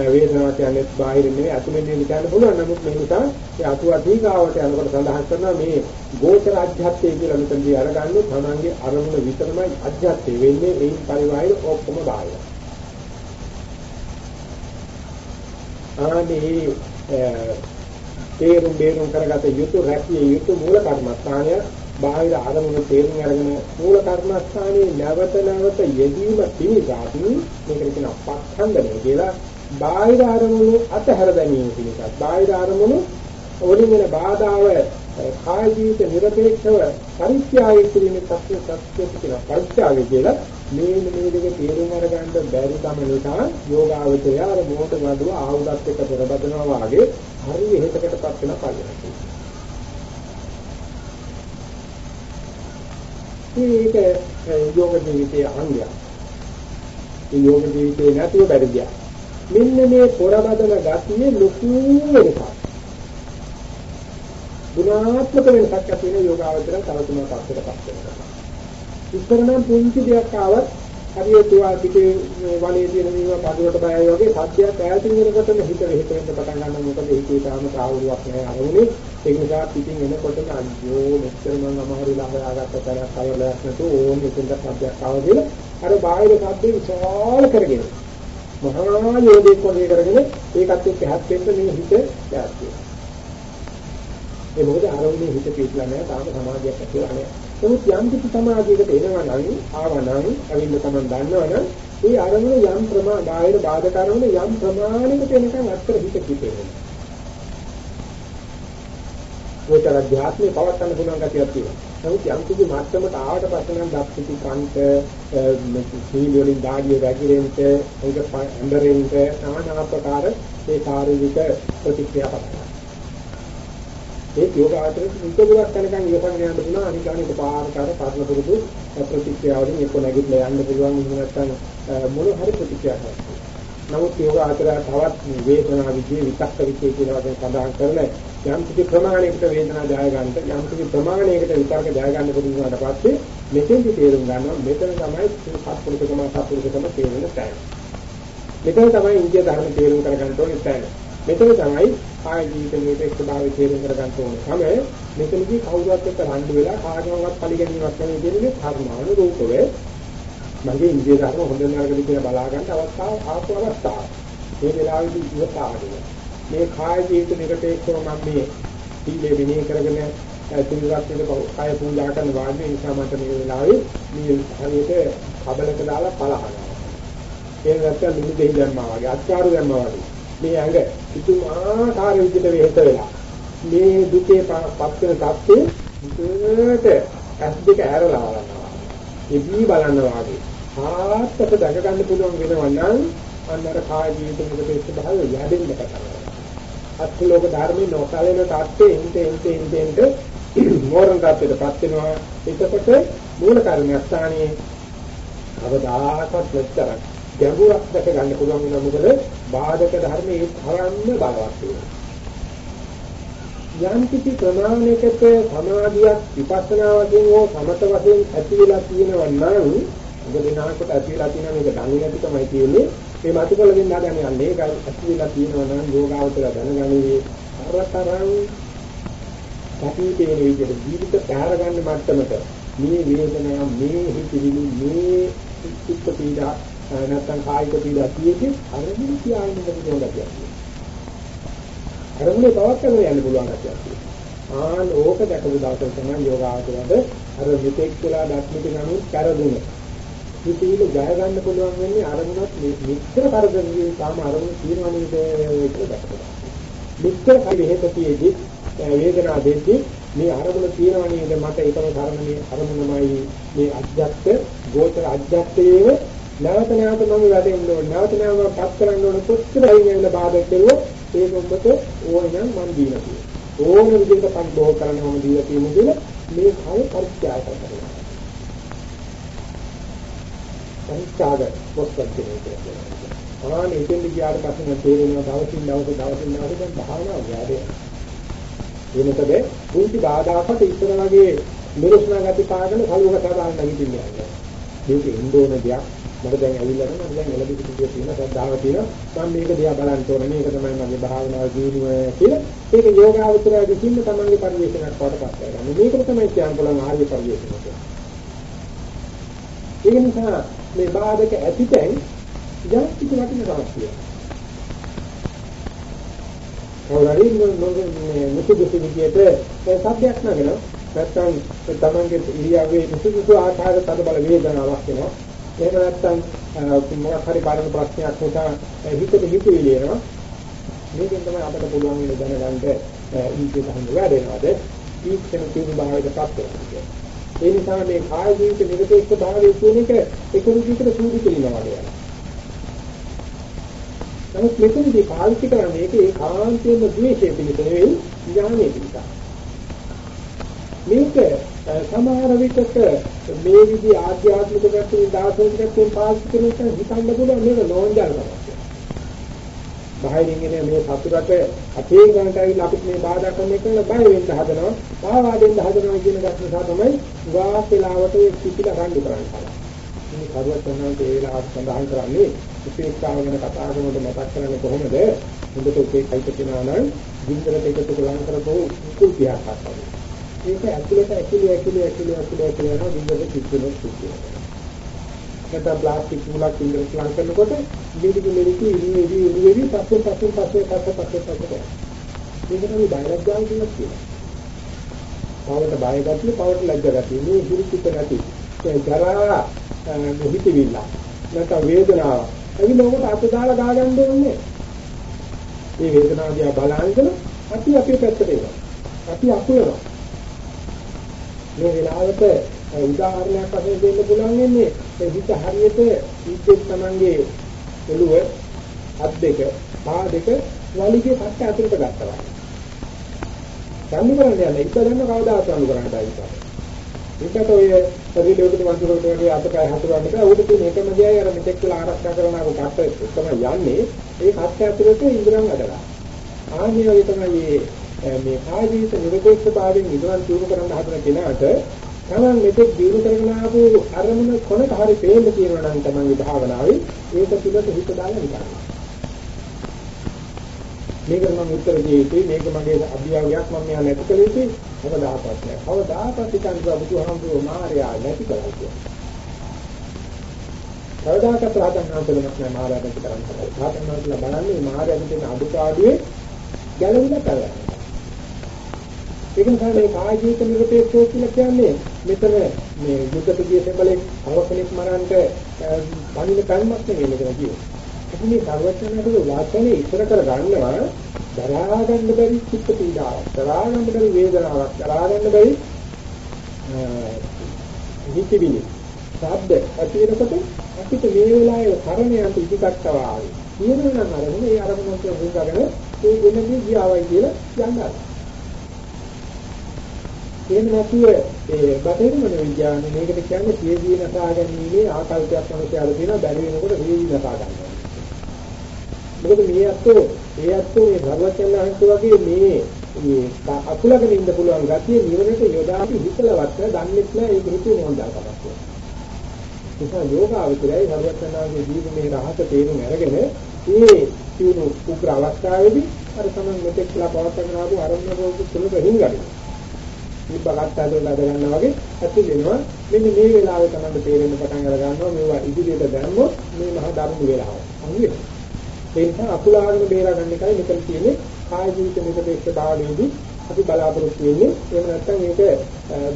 වේදනාව කියන්නේ බාහිරින් නෙවෙයි ඇතුලෙන් නේද කියන්න පුළුවන්. නමුත් මේ නිසා ඒ අතුවා දීගාවට යනකොට සඳහන් කරනවා මේ ගෝචර අධ්‍යාත්මය කියලා මෙතනදී අරගන්නේ තමන්ගේ අරමුණ විතරමයි අධ්‍යාත්මය වෙන්නේ ඒන් පරිවාහිර ඔක්කොම බාහිර. ආනේ තේරුම් බේරුම් කරගත යුතු රැකිය යුතු මූල කර්මස්ථානය බාහිර ආරමුණු තේරුම් අරගෙන මූල කර්මස්ථානයේ නැවත නැවත යෙදීම පිණිසත් මේකට කියන පක්ඛන්දනය කියලා. බාහිර ආරමුණු අතහැර දැමීම පිණිසත්. බාහිර ආරමුණු වලින් වෙන බාධාව කාය ජීවිත නිරපේක්ෂව පරිත්‍යාගය කිරීමේ තත්ත්ව සත්‍ය කියන පරිත්‍යාගය කියලා මේ මේ දෙක තේරුම් අරගන්න බැරි කම නිසා යෝගාවචරය අර මොහොත වඩුව ආහුදත් එක්ක පෙරබදනවා වාගේ හරි එහෙතකටපත් වෙන පරිණතිය. මේක යෝග ජීවිතයේ අංගයක්. මේ යෝග ජීවිතේ නැතුව බැරි ගියා. මෙන්න මේ පොරබදන ගතියේ ලොකු වෙනසක්. ගුණාත්මක වෙනසක් ඇති වෙන යෝගාවචර තව තුනක් පස්සට පස්ස වෙනවා. ඉස්සර නම් පුංචි දෙයක් ආවත් හරියට තුවා පිටේ වලේ තියෙන මේවා පදුවට බයයි වගේ සත්‍යයක් ඈතින් වෙනකොටම හිත වෙහෙත වෙන්න පටන් ගන්නවා. මොකද හිතේ තාම සාහවුවක් නැහැ අරුනේ ඒක නිසා පිටින් එනකොටම අයියෝ මෙච්චර මම අමාරුලා හොයාගත්ත තරක් කවලයක් නැතු ඕම් මෙතෙන්ද සත්‍යයක් ආව කියලා අර බාහිර සත්‍ය විශාල කරගෙන මහා යෝධෙක් වගේ කරගෙන ඒකත් එක්ක හැත් වෙන්න මේ හිත යාත්‍රා ඒ මොකද ආරම්භයේ හිත පිටලා නැහැ තාම සමාධියක් ඇතිවලා නැහැ නමුත් යම් කිසි සමාජයකට එනවා නම් ආවනම් අවින්න තමන් දන්නවනම් ඒ අරමුණ යම් ප්‍රමාණයට බාධා කරන යම් ප්‍රමාණයකට එනකන් අත්තර හිත කිපෙනවා. ඒතර අධ්‍යාත්මේ පවත්තන්න පුළුවන් කතියක් තියෙනවා. නමුත් යම් කිසි මට්ටමකට ආවට පස්සේ නම් දක්ෂිති කන්ට සීල වලින් ඩාඩිය වැගිරෙන්න, ඒක ඇම්බරෙන්න, নানা ආකාර ඒ කාර්යික ප්‍රතික්‍රියාවක්. ඒ යෝගාචරයේ මුදලක් කරනකන් ඉවසන් යන්න පුළුවන් අනිකානික පාරකාර පරණ පුරුදු ප්‍රතික්‍රියාවලින් එක්ක නැගිටලා යන්න පුළුවන් ඉන්න නැත්නම් මොන හරි ප්‍රතික්‍රියාවක්. නමුත් යෝගාචරය තවත් වේදනා විද්‍ය විතක්ක විද්‍ය කියලා වශයෙන් සඳහන් කරන යම් කිසි ප්‍රමාණයකට වේදනා ජය ගන්නට යම් කිසි ප්‍රමාණයකට විතර්ක ජය ගන්න පුළුවන් වුණාට පස්සේ මෙතෙන්දි තේරුම් ගන්නවා මෙතන තමයි සත්පුරුෂකම සත්පුරුෂකම තේරෙන තැන. මෙතන තමයි ඉන්දිය ධර්ම තේරුම් කරගන්න ඕනේ තැන. මෙතන තමයි ආය ජීවිතයේ එක්කභාවය තේරුම් කරගන්න ඕනේ. තමයි මෙතනදී කවුරුත් එක්ක රණ්ඩු වෙලා කාගෙන්වත් පරිගැනීමක් කරන්න දෙන්නේ කර්මානු රූපවේ මගේ ඉන්දිය ධර්ම හොඳ නරකද කියලා බලා ගන්න අවස්ථාව ආපු අවස්ථාව. මේ වෙලාවේදී ඉවසාගෙන මේ කාය ජීවිත නිරපේක්ෂව මම මේ සීලේ විනය කරගෙන තුන්වත් එක කාය පූජා කරන වාගේ නිසා මට මේ වෙලාවේ මේ හරියට කබලක දාලා පලහනවා. ඒ නැත්තම් මිනි දෙහි දැම්මා වගේ අත්කාරු දැම්මා වගේ. මේ ඇඟ පුදුමාකාර විදිහට වෙහෙත වෙලා මේ දුකේ පත් වෙන තත්ත්වය මුදේට ඇස් දෙක ඇරලා බලනවා. එදී බලනවා වගේ. ආත්තක දැක ගන්න පුළුවන් වෙනවා නම් අන්නර කාය ජීවිත මුදේට භාවය යැදෙන්න පටන් ගන්නවා. අත්ලෝක ධර්මයේ නොසලෙන තත්ත්වෙ ඉන්ට ඉන්ට ඉන්ට ඉන්ට මෝරණ තත්ත්වයටපත් වෙනවා එතකොට මූල කර්මයක් ස්ථානයේ අවදාහකත් මෙච්චර ගැඹුරක් දැක ගන්න පුළුවන් වෙනවා. මොකද බාධක ධර්මයේ තරම්ම බලවත් වෙනවා. යම් කිසි ප්‍රමාණයකට සමාධියක් විපස්සනා වශයෙන් හෝ සමත වශයෙන් ඇති වෙලා තියෙනවා නම් ඔබ දිනාකට ඇති වෙලා තියෙන මේක දන්නේ නැති තමයි කියන්නේ. මේ මතකල දෙන්න හදන්නේ අන්නේ ඒක ඇති වෙලා තියෙනවා නම් යෝගාවතර දැනගන්නේ අරතරන් කටීතේ විදිහට ජීවිත පැහැර ගන්න මට්ටමට මේ වේදනාව මේ හිතිවිලි මේ චිත්ත පීඩා නැත්නම් කායික පීඩා තියෙද්දි අරමුණ තියාගෙන ඉන්න පුළුවන් ගැතියක් තියෙනවා. අරමුණේ පවත්වාගෙන යන්න පුළුවන් ගැතියක් තියෙනවා. ආන් ඕක දැකපු දවසට තමයි යෝගාවචරද අර මෙතෙක් කියලා දක්මිට නමුත් කරදුනේ හිතේල ජය ගන්න පුළුවන් වෙන්නේ අරමුණත් මිත්‍ර කරදරේ තාම අරමුණ තියෙනවා නේද කියලා දැක්කා. මිත්‍ර කලෙහෙතතියේදී වේදනා දෙද්දී මේ අරමුණ තියෙනවා නේද මට ඒකම ධර්මනේ අරමුණමයි මේ අධ්‍යාත්ම ගෝචර අධ්‍යාත්මයේ නැවත නැවත මම වැඩෙන්න ඕන නැවත නැවත පත් කරන්න ඕන කොච්චරයි වෙන බාධා කෙරුවොත් ඒක ඔබට ඕනනම් මන් දීලා තියෙනවා. ඕන විදිහට පරිභෝග කරන්න ඕන දීලා තියෙන දේ මේ කය පරිත්‍යාග කරනවා. පරිත්‍යාග මොකක්ද කියන්නේ? ආනේ ඉතින් ගියාට පස්සේ තේරෙනවා දවසින් දවස දවසින් දවස දැන් භාවනාව වැඩේ. ඒ මොකද පුංචි බාධාකට ඉස්සර වගේ නිරසනා ගති පාගෙන කලුවක සාදාන්න නැගිටින්නේ නැහැ. මේක ඉන්දෝන දෙයක්. මට දැන් ඇවිල්ලා නම් මට දැන් එළඹි පිටිය තියෙන ශ්‍රද්ධාව තියෙන මම මේක දිහා බලන්න ඕනේ. මේක තමයි මගේ භාවනාව ජීවුව කියලා. ඒක යෝගාවචරය විසින්න තමන්ගේ පරිශ්‍රණයක් වඩපත් කරගන්න. මේක තමයි කියන්න පුළුවන් ආර්ය පරිශ්‍රණය. ඒ නිසා මේ බාධක ඇතිතෙන් යම් කිසි වටිනාකමක් තියෙනවා. කවුරුහරි මේ මුසුදුසු විදියට සබ්දයක් නගන නැත්නම් තමන්ගේ ඉරියාවේ මුසුදුසු ආකාර තද බල වේදනාවක් වෙනවා. එහෙම නැත්නම් මොකක් හරි බලන ප්‍රශ්නයක් නිසා හිතට හිතෙවිලි එනවා. මේකෙන් තමයි අපිට පුළුවන් වෙන දැනගන්න ඊට ගන්න වැඩේනවාද ඊක්ෂණ තියෙන භාවයකට පත් වෙනවා. ඒ නිසා මේ කාය ජීවිත නිරපේක්ෂ භාවය කියන එක එක විදිහකට සූදු කියනවා වගේ. නමුත් මෙතනදී පාවිච්චි කරන්නේ ඒක ඒකාන්තයෙන්ම ද්වේෂය පිළිබඳ නෙවෙයි ඥානය පිළිබඳ. මේක සමහර විටක මේ විදි ආධ්‍යාත්මික පැත්තෙන් දාර්ශනික පැත්තෙන් පාවිච්චි කරන එක හිතන්න පුළුවන් මේක නෝන්ජල්කමක්. බාහිරින් එන මේ සතුටට අපේ ගන්නට ඇවිල්ලා අපිට මේ බාධා කරන එක බය වෙන්න හදනවා. පාවාදෙන්න හදනවා කියන එක නිසා තමයි වාස් වෙලාවට ඒ පිටිලා රණ්ඩු කරන්නේ. මේ කරුවත් තමයි ඒ වෙලාවට සඳහන් කරන්නේ උපේක්ෂාව ගැන කතා කරනකොට මතක් කරන්නේ කොහොමද? හොඳට උපේක්ෂයිත කියනවා නම් ජීවිතයට එකතු කරලා කරපො කුල්පියක් හස්සනවා. ඒක ඇතුළට ඇකිලි ඇකිලි ඇකිලි ඇකිලි ඇකිලි යනවා ජීවිතේ කිච්චුනොත් කිච්චුනොත්. නැත්නම් ප්ලාස්ටික් මුලක් ඉන්ද්‍ර ප්ලාන් කරනකොට මේක මෙලිකි ඉනිවි ඉනිවි පස්සේ පස්සේ පස්සේ පස්සේ පස්සේ පස්සේ මේක තමයි බයලජ්ජාව කියලා කියනවා. පවට බය ගැතිය පවට ලැජ්ජා ගැතිය මේ හිරිකිත නැති. ඒ ජරා මොහිතවිල්ල. නැත්නම් වේදනාව. ඇවිල්ලා ඔකට අත දාලා ගා ගන්න ඕනේ? මේ වේදනාව දිහා බලනකොට අපි අපේ පැත්තට එනවා. අපි අපේනවා මේ වෙලාවට උදාහරණයක් වශයෙන් දෙන්න පුළුවන් වෙන්නේ හිත හරියට ඉද්දෙක් Tamange ඔළුව අත් දෙක පා දෙක වලිගේ සත්‍ය අතුරට ගත්තා වගේ. සම්මු කරන්නේ නැහැ. ඉතින් කවදාවත් සම්මු කරන්න බෑ ඉතින්. ඒකට ඔය පරිලෝකිත වන්තුරකට වගේ අතකය හසුරවන්න බෑ. උඩ තියෙන එකම දියයි අර මෙතෙක් කියලා ආරක්ෂා කරන අර කට තමයි යන්නේ. ඒ කට ඇතුළත ඉන්ද්‍රයන් වැඩලා. ආන්නේ වගේ තමයි මේ කාය ජීවිත නිරපේක්ෂ භාවයෙන් ඉදවන් දිනු කරන්න හදන කෙනාට තමන් මෙතෙක් දිනු කරගෙන ආපු අරමුණ කොනක හරි පේන්න තියෙනවා නම් තමන්ගේ භාවනාවේ ඒක පිළිබඳ හිත දාලා නිකන්. මේකට මම උත්තර දෙන්නේ යුතුයි මේක මගේ අභියෝගයක් මම මෙයා නැති කළ යුතුයි කවදාහත් නෑ කවදාහත් ඉතින් බුදුහාමුදුරුවෝ මාර්යා නැති කළා කියන්නේ කවදාකවත් රහතන් වහන්සේලමක් නෑ මාර්යා නැති කරන්නේ. රහතන් වහන්සේලා බලන්නේ මාර්යාගේ තියෙන අඩුපාඩුවේ ගැළවිලා කරන්නේ ඒක නිසා මේ කාය ජීවිත නිරපේක්ෂය කියලා කියන්නේ මෙතන මේ යුද්ධ ප්‍රදේශවලින් අවසනෙක් මරන්නට බණින කර්මයක් නෙවෙයි මෙතන කියන්නේ ඉතින් මේ සර්වඥාණන්ගේ වාචනේ ඉතර කර ගන්නවා දරා ගන්න බැරි චිත්ත පීඩාවක්, දරා ගන්න බැරි වේදනාවක්, දරා ගන්න බැරි හිතවිලි. ශබ්ද ඇති වෙනකොට අපිට මේ වෙලාවේ කරණයන්ට ඉදිකට්ටවා ආවේ. කියනවා නම් අරගෙන ඒ අරමුණට හුඟගෙන ඒ වෙනදී ගියාවයි කියලා යන්නවා. එහෙම නැතුව ඒ බටහිර මන විද්‍යාවේ මේකට කියන්නේ සියදී නසා ගැනීමේ ආකල්පයක් මොනවාද කියලා බැරි වෙනකොට සියදී නසා ගන්නවා. මොකද මේ අතෝ ඒ අතෝ මේ භගවත්යන්හන්ස වගේ මේ මේ අකුලගෙන ඉන්න පුළුවන් ගතිය නිවනට යොදාපි හිතලවත් දන්නේ නැහැ ඒක හිතේ මොන්දාකමක්. නිසා යෝගාවචරයයි භගවත්යන්හන්සේ දීපු මේ රහත තේරුම් අරගෙන මේ සියුණු උග්‍ර අවස්ථාවේදී අර තමයි මෙතෙක් කියලා පවත්වාගෙන ආපු අරමුණ රෝග තුනක හිංගන්නේ. ඉබ්බගත්තා දෙලා ගන්නවා වගේ ඇති වෙනවා මෙන්න මේ වෙලාවේ තමයි තේරෙන්න පටන් අර ගන්නවා මේවා ඉදිරියට දැම්මොත් මේ මහා ධර්ම වෙලාව. අනිත් ඒ නිසා අකුලාගෙන බේරා ගන්න එකයි මෙතන තියෙන්නේ. කාය ජීවිත නිරපේක්ෂ භාවයේදී අපි බලාපොරොත්තු වෙන්නේ. එහෙම නැත්නම් මේක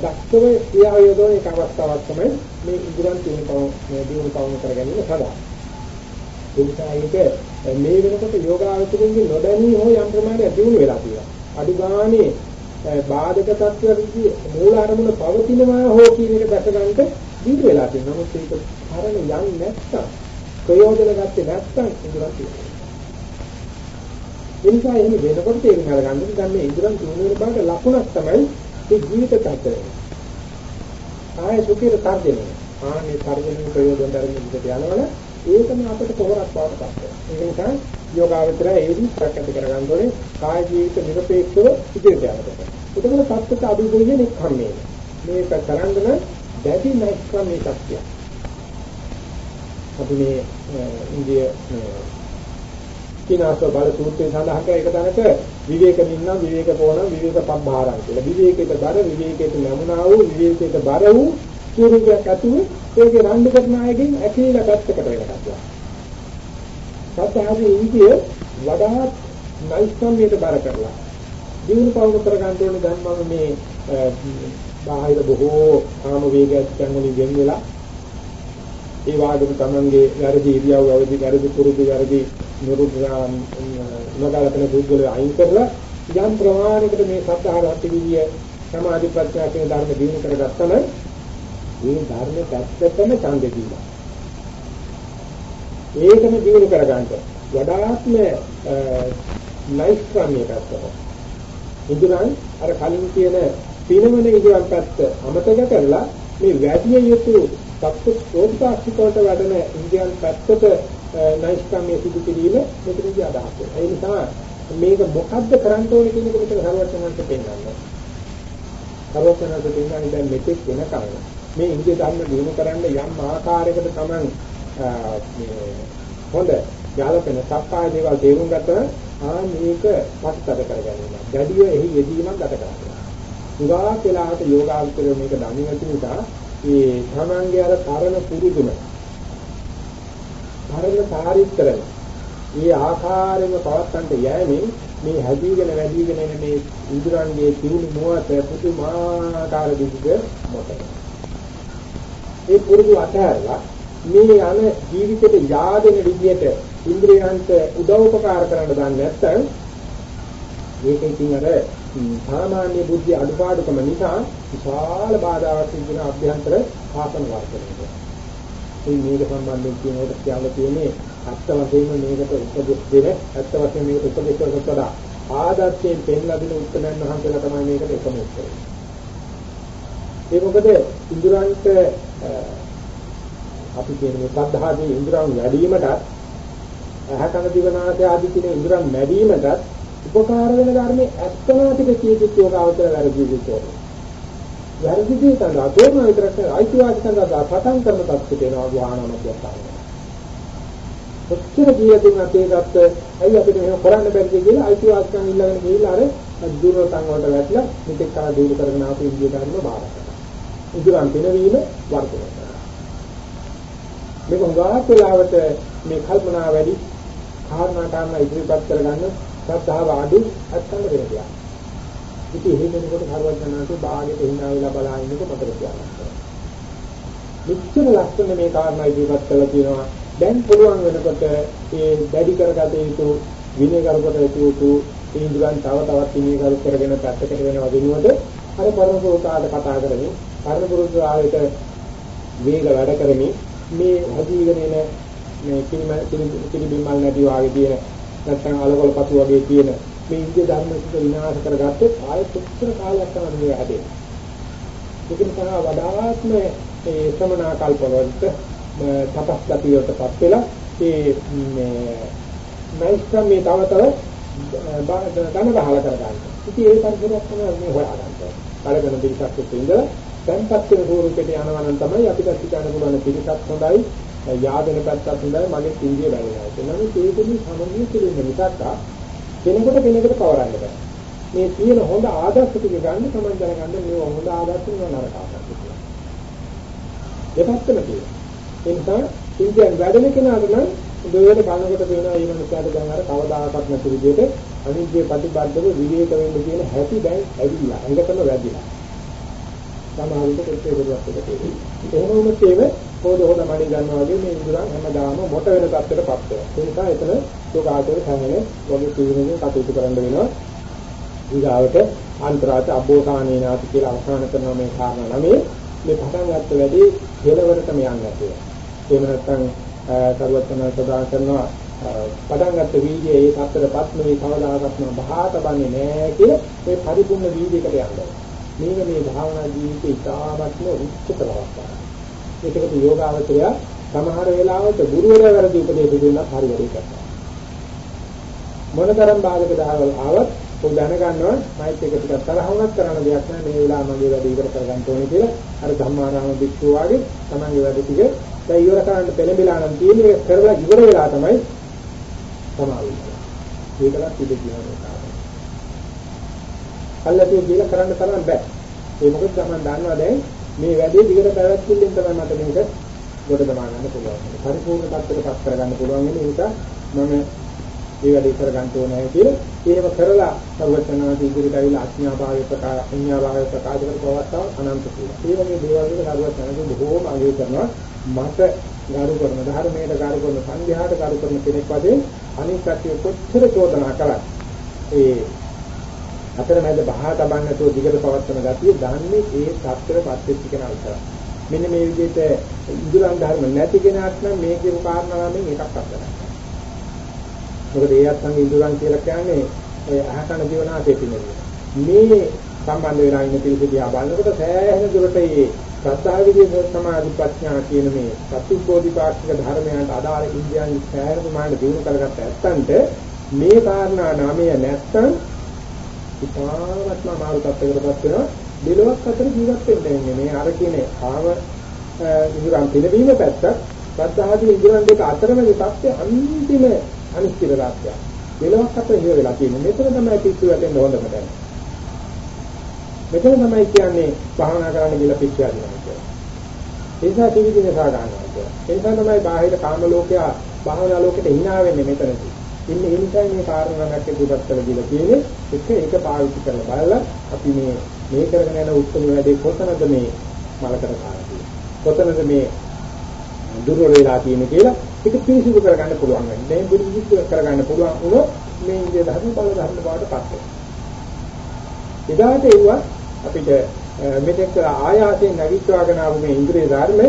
දක්ෂව ක්‍රියාව යොදවන එක අවස්ථාවක් තමයි මේ ඉදිරියන් තියෙන තව මේ දිනු තවම කර ගැනීම සඳහා. ඒ නිසා ඒක මේ වෙනකොට යෝගාවචරින්ගේ නොදැනී හෝ යම් ප්‍රමාණයක් දිනු වෙලා තියෙනවා. අඩු ගානේ බාධක තත්ත්ව විදි මූල අරමුණ පවතිනවා හෝ කියන එක දැක ගන්නට දිනු වෙලා තියෙනවා නමුත් ඒක හරණ යන්නේ නැත්තම් ප්‍රයෝජන ගත්තේ නැත්තම් ඉදිරියට තියෙනවා ඒ නිසා එහෙම වෙනකොට තේරුම් ගන්න දැන් මේ ඉදරන් තුන වෙන බාට ලකුණක් තමයි මේ ජීවිත තත්ත්වය. ආය සුඛිර තර්ජනය. ආනේ තර්ජනයේ ප්‍රයෝජන දරමින් ඉඳට යනවනේ ඒකම අපිට පොහොරක් බවට පත් වෙනවා. ඒ නිසා යෝගාවචරය ඒදී ප්‍රකට කරගන්න ඕනේ කාය ජීවිත නිරපේක්ෂව ඉදිරියට යනකොට. ඒකවල තත්ත්වයට අභිදෙන්නේ නික්කම්මේ. මේක කරන්න නම් දැඩි නැක්කම්මේ ශක්තිය. අපි මේ ඉන්දිය කිනාස බල සූත්‍රයේ සඳහන් කර එක තැනක විවේක නින්න විවේක පොණ විවේක පබ්බාරං කියලා. විවේකයට බර විවේකයට නැමුණා වූ විවේකයට බර වූ ස්වරූපයක් ඇතුව ඒකේ රණ්ඩු කරන අයගෙන් ඇකීලා පැත්තකට වෙනවා. සත්‍යාවේ ඉන්දිය වඩාත් නෛෂ්ක්‍රමයට බර කරලා දිනු පවුණු කර ගන්න ඕනේ දැන් මම මේ බාහිර බොහෝ කාම වේගයන් වලින් ගෙන් වෙලා ඒ වාදෙම තමන්ගේ වැරදි ඉරියව් අවදි වැරදි පුරුදු වැරදි නිරුද්ධා නගලතන දුක්වල අයින් කරලා යම් ප්‍රමාණයකට මේ සත්‍යාව අතිවිදිය සමාධි ප්‍රඥා කියන ධර්ම දිනු කරගත්තම මේ ධර්ම පැත්තටම ඡන්ද දීලා ඒකම දිනු කරගන්න වඩාත්ම නයිස්ක්‍රමයේ පැත්තට ඉදරන් අර කලින් කියන පිනවන ඉදරන් පැත්ත අමතක කරලා මේ වැඩි යුතු සත්‍ය ප්‍රෝධාස්තිකවට වැඩන ඉන්දියන් පැත්තට නෛෂ්ක්‍රමයේ සිදු කිරීම මෙතනදී අදහස් වෙනවා. ඒ නිසා මේක මොකද්ද කරන්න ඕනේ කියන එක මෙතන සර්වඥාන්ත පෙන්නනවා. සර්වඥාන්ත පෙන්නන්නේ දැන් මෙතෙක් වෙනකම් මේ ඉන්දිය ධර්ම දිනු කරන්න යම් ආකාරයකට තමයි මේ හොඳ යාලපෙන සක්කාය දේවල් තේරුම් ගත්තා ආ මේක පස්තර කරගන්නවා. දැඩිව එහි යෙදීමක් ගත කරනවා. උගා කියලාට යෝගාවචරය මේක දන්නේ නැති නිසා ඒ තමන්ගේ අර තරණ පුරුදුම පරණ චාරිත්‍රය මේ ආකාරයෙන්ම පවත්තන්ට යෑමෙන් මේ හැදීගෙන වැඩිගෙන එන මේ ඉන්ද්‍රයන්ගේ තිරුණු මොහත පුදුමාකාර විදිහක මොකද ඒ පුරුදු අතහැරලා මේ යන ජීවිතේ yaadෙන විදිහට ඉන්ද්‍රයන්ට උදව් උපකාර කරන්න දන්නේ නැත්නම් මේක ඉතින් අර සාමාන්‍ය බුද්ධි අඩුපාඩුකම නිසා විශාල බාධාවක් සිදුවන අභ්‍යන්තර ආසන වර්ධනය. මේ මේක සම්බන්ධයෙන් කියනකොට කියලා තියෙන්නේ අත්ත වශයෙන්ම මේකට උපදෙස් දෙන අත්ත වශයෙන් මේකට උපදෙස් කරකට ආදර්ශයෙන් පෙන්ලා දෙන උත්තරයන් වහන්සේලා තමයි මේකට එකම උත්තරය. ඒ මොකද ඉන්ද්‍රයන්ට අපි කියන්නේ සද්ධාදී ඉන්ද්‍රයන් වැඩිවීමට අහකන දිවනාසය ආදී කියන ඉන්ද්‍රයන් වැඩිවීමට උපකාර වෙන ධර්මයේ අස්තනාතික කීකිට යෝගාවතර වැරදි විචෝර. වැරදි දේ තමයි තෝරන විතරක් අයිතිවාසිකම් සඳහා පටන් කරන තත්ත්වයට එනවා වහානම කියනවා. කොච්චර ජීවිතින් අපේ ගත්ත ඇයි අපිට මෙහෙම කරන්න බැරිද කියලා අයිතිවාසිකම් ඉල්ලගෙන ගිහිල්ලා අර දුර්වලතන් වලට වැටලා මෙතෙක් කල දුරු කරගෙන ආපු ඉන්දිය ධර්ම බාර කරනවා. ඉදුරන් පිනවීම වර්ධනය කරනවා. මේක හොඟාක් වෙලාවට මේ කල්පනා වැඩි කාරණා කාරණා ඉදිරිපත් කරගන්න ශ්‍රද්ධාව අඩු අත්සන්න වෙනවා. ඉතින් එහෙම වෙනකොට භාගවතනාට බාගෙට hina වෙලා බලා ඉන්නකොට මතක තියාගන්න. මෙච්චර ලස්සන මේ කාරණා ඉදිරිපත් කළා කියනවා දැන් පුළුවන් වෙනකොට ඒ වැඩි කරගත යුතු විනය කරකට යුතු ඉන්ද්‍රයන් තව තවත් විනය කර කරගෙන පැත්තකට වෙනවා වෙනුවට අර පරමපුරුෂාට කතා කරමින් පරමපුරුෂාට වේග වැඩ කරමින් මේ හදීගෙන එන මේ කිලිම කිලිබිම්මල් නැති වාගේ තියෙන නැත්නම් අලකොල පතු වගේ තියෙන මේ ඉන්දිය ධර්ම ටික විනාශ කරගත්තොත් ආයෙත් උත්තර කාලයක් තමයි මේ හැදෙන්නේ. ඒක නිසා වඩාත්ම ඒ ශ්‍රමණා කල්පවලට තපස් ගතියටපත් වෙලා ඒ මේ මෛත්‍රී මේ තව තව ධන බහල කරගන්න. ඉතින් ඒ පරිසරයක් තමයි මේ හොයාගන්න. කලගෙන පිටසක් ඉඳලා දැන්පත් වෙන ස්වරූපයට යනවා නම් තමයි අපිට හිතන්න පුළුවන් පිටසක් හොඳයි යාදෙන පැත්තක් හොඳයි මගේ ඉන්දිය බැරිනවා. ඒ නම් ඒකෙදි සමගිය පිළිගන්න මිසක් කෙනෙකුට කෙනෙකුට පවරන්න බෑ. මේ තියෙන හොඳ ආදර්ශ ටික ගන්න තමයි දැනගන්න මේ හොඳ ආදර්ශ නෙවෙයි නරක ආදර්ශ කියලා. දෙපැත්තම තියෙනවා. ඒ නිසා ඉන්දියන් වැඩෙන කෙනාට නම් දෙවේට බලනකොට පේනවා මේ මනුස්සයාට දැන් අර කවදාකවත් නැති විදිහට අනිත්‍ය ප්‍රතිබද්ධව විවේක වෙන්න කියන හැටි දැන් ඇවිල්ලා අංගතම වැඩිලා. සමාහිත කෙටේ කරුවක් එක එහෙම වුණත් ඒව හොද හොද මණි ගන්නවා වගේ මේ ඉඳුරන් හැමදාම මොට වෙන තත්ත්වයටපත් වෙනවා. ඒ නිසා එතන යෝගාචර සමනේ වගේ තීරණයකින් කටයුතු කරන්න වෙනවා. ඊගාවට අන්තරාච අබෝසානේනාති කියලා අවසන් කරන මේ කාරණා නමේ මේ පටන් ගත්ත වැඩි කෙලවරටම යන්නේ නැතුව. එහෙම නැත්නම් සර්වඥ සදා කරනවා පටන් ගත්ත වීර්යයේ ඒ තත්ත්වයටපත් නොවේ කවදාකවත් බහාත බන්නේ නැහැ කියලා මේ පරිපූර්ණ වීර්යයකට යනවා. මේක මේ භාවනා ජීවිතේ ඉතාමත්ම උච්චතර අවස්ථාවක්. ඒකට යෝගාවචරය සමහර වෙලාවට ගුරුවරයා වැරදි උපදේශ දෙන්නත් හරියට කරනවා. මොනතරම් බාධක දාවල් ආවත් ඔය දැනගන්නවා මයිත් එක ටිකක් තරහවක් කරන දෙයක් නෑ මේ වෙලාව මගේ වැඩ ඉවර කරගන්න ඕනේ කියලා අර ධම්මාරාම භික්ෂුව වගේ තමන්ගේ වැඩ ටික දැන් ඉවර කරන්න පෙළඹිලා නම් තියෙන්නේ කරලා ඉවර වෙලා තමයි සමාවෙන්නේ. ඒකලත් ඉඳ කියනවා. කල්ලාතිය කියලා කරන්න තරම් බෑ. ඒ මොකද තමයි දන්නවා දැන් මේ වැඩේ දිගට පැවැත්විල්ලෙන් තමයි මට මේක ගොඩ දමා ගන්න පුළුවන්. පරිපූර්ණ තත්ත්වයකට පත් කරගන්න පුළුවන් වෙන නිසා මම මේ වැඩේ කරගන්න ඕනේ කියලා ඒව කරලා සර්වඥාන්ති ඉදිරියට ඇවිල්ලා අඥාභාවය ප්‍රකාශ අඥාභාවය ප්‍රකාශ කර පවත්තා අනන්ත කියලා. ඒ වගේ දේවල් වල සර්වඥාන්ති බොහෝම අගය කරනවා මට ගරු කරන ධර්මයට ගරු කරන සංඝයාට ගරු කරන කෙනෙක් වශයෙන් අනිත් කටිය කොච්චර චෝදනා කළත් ඒ අතරමැද බහා තබන්න නැතුව දිගට පවත්වන ගතිය දන්නේ ඒ සත්‍යර පත්‍යෙච්ච කෙනා විතරයි. මෙන්න මේ විදිහට ඉදුලන් ධර්ම නැති කෙනාට නම් මේ කියපු කාරණාවෙන් එකක් අත්දැකලා. මොකද ඒ අත්ංග ඉදුලන් කියලා කියන්නේ ඒ අහකන ජීවනාසේ පිළිගන්නේ. මේ සම්බන්ධ වෙලා ඉන්න පිළිසිතියා බලනකොට සෑහෙන දුරට මේ සත්‍යාව විදිහේ සමාධි ප්‍රඥා කියන මේ සත්‍විබෝධිපාක්ෂික ධර්මයන්ට අදාළ ඉන්දියානු සෑහෙන ප්‍රමාණයට දිනු කරගත්ත ඇත්තන්ට මේ කාරණා නාමය නැත්තම් ඉතාමත්ම අමාරු තත්යකටපත් වෙනවා. දෙලොවක් අතර ජීවත් වෙන්නේ මේ අර කියන්නේ ආව ඉඳුරන් පිළිවීම පැත්ත සද්ධාදී ඉඳුරන් දෙක අතරම තත්ත්වය අන්තිම අනිශ්චිත තාක්ෂය දෙලොවක් අතර හිර වෙලා තියෙන්නේ. මෙතන තමයි පිස්සු වැටෙන්න හොඳම තැන. මෙතන තමයි කියන්නේ භාවනා කරන්න කියලා පිස්සු වැටෙනවා කියන්නේ ඒ නිසා ත්‍රිවිධ සා ගන්නවා කියන්නේ ඒ නිසා තමයි බාහිර කාම ලෝකයා භාවනා ලෝකෙට hina වෙන්නේ මෙතනදී. ඉන්නේ ඒ නිසා මේ කාරණා නැක්කේ දුරත් කරලා දීලා තියෙන්නේ එක එක පාවිච්චි කරලා බලලා අපි මේ මේ කරගෙන යන උත්තරම වැඩේ කොතනද මේ මලකට කාරණා කොතනද මේ දුර වේලා තියෙන්නේ කියලා ඒක පිරිසිදු කරගන්න පුළුවන් වෙන්නේ. දැන් පිරිසිදු කරගන්න පුළුවන් වුණොත් මේ ඉන්දිය ධර්ම බල ධර්ම බවට පත් වෙනවා. එදාට ඒවා අපිට මෙතෙක් ආයාසයෙන් නැගිටවාගෙන ආපු මේ ඉන්ද්‍රිය ධර්ම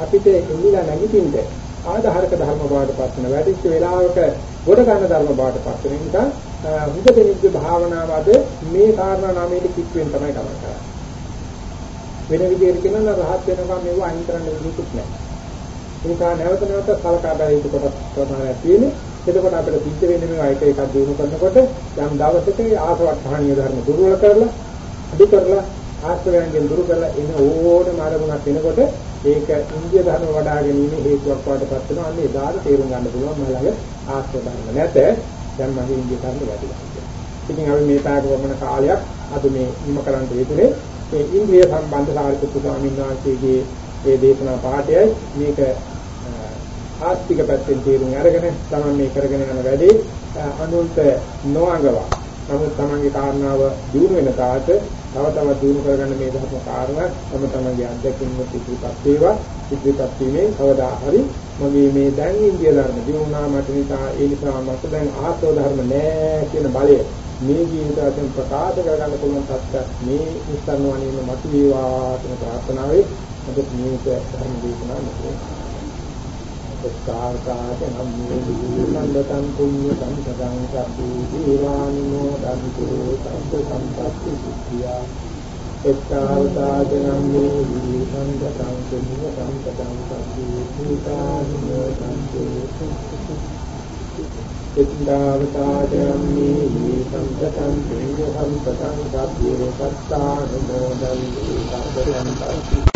අපිට එල්ලලා නැගිටින්න ආධාරක ධර්ම බවට පත් වෙන වැඩිච්ච වෙලාවක ගොඩ ගන්න ධර්ම බවට පත් වෙන නිසා හුඟ දෙනෙක්ගේ භාවනාවද මේ කාරණා නාමයේ කික්වෙන් තමයි ගමන් කරන්නේ. වෙන විදිහට කියනවා රහත් වෙනවා මේව අයින් කරන්න විදිහකුත් නැහැ. ඒක නැවත නැවත සලකා බැලීම කොට ප්‍රමාණයක් තියෙන්නේ. එතකොට අපිට සිද්ධ වෙන්නේ මේවා එක එකක් දිනු කරනකොට යම් දවසක ආසවට්ටහණීය ධර්ම දුර්වල කරලා අඩු කරලා ආශ්‍රවයන්ගෙන් දුරු කරලා එන ඕනම ආරමුණක් වෙනකොට ඒක ඉන්දිය ධර්ම වඩා ගැනීම හේතුවක් වඩපත් වෙනවා. අන්න එදාට තේරුම් ගන්න පුළුවන් මම ළඟ ආශ්‍රව ධර්ම නැත. දැන් මගේ ඉන්දිය ධර්ම වැඩිලා. ඉතින් අපි මේ පාඩක වමන කාලයක් අද මේ නිම කරන්න හේතුනේ මේ ඉන්ද්‍රිය සම්බන්ධ සාරිපුත්තු ස්වාමීන් වහන්සේගේ මේ දේශනා පාඩයයි මේක ආස්තික පැත්තෙන් තේරුම් අරගෙන තමයි මේ කරගෙන යන වැඩේ අනුන්ට නොඅඟවා නමුත් තමන්ගේ කාරණාව දිනු වෙන තාට තව තවත් දිනු කරගන්න මේ ධර්ම කාරණා තම තමන්ගේ අත්දැකීම් ඉදිරිපත් වේවා. ඉදිරිපත් වීමේ කවදා හරි මගේ මේ දැන් ඉන්දිය ධර්ම දිනුනා මට නිසා ඒ නිසා මට දැන් ආත්ම ධර්ම නෑ කියන බලය මේ ජීවිතයෙන් ප්‍රකාශ කරගන්න පුළුවන් තත්ත්වයක් මේ ඉස්සන්වණේම මතු වේවා කියන ප්‍රාර්ථනාවේ අද මේ ධර්ම දේශනාව මෙතන උත්කාරකාට නම්මේ සම්බතං පුඤ්ඤ සම්පතං සබ්බේ දීවානිනෝ දන්තු සම්ප සම්පත්ති සිද්ධියා. එක්කාවතාද නම්මේ සම්පතං පුඤ්ඤ සම්පතං සබ්බේ දීවානිනෝ දන්තු එක්කාවතාද නම්මේ සම්පතං පුඤ්ඤ සම්පතං සබ්බේ සත්තානුමෝදන්තු සම්පතං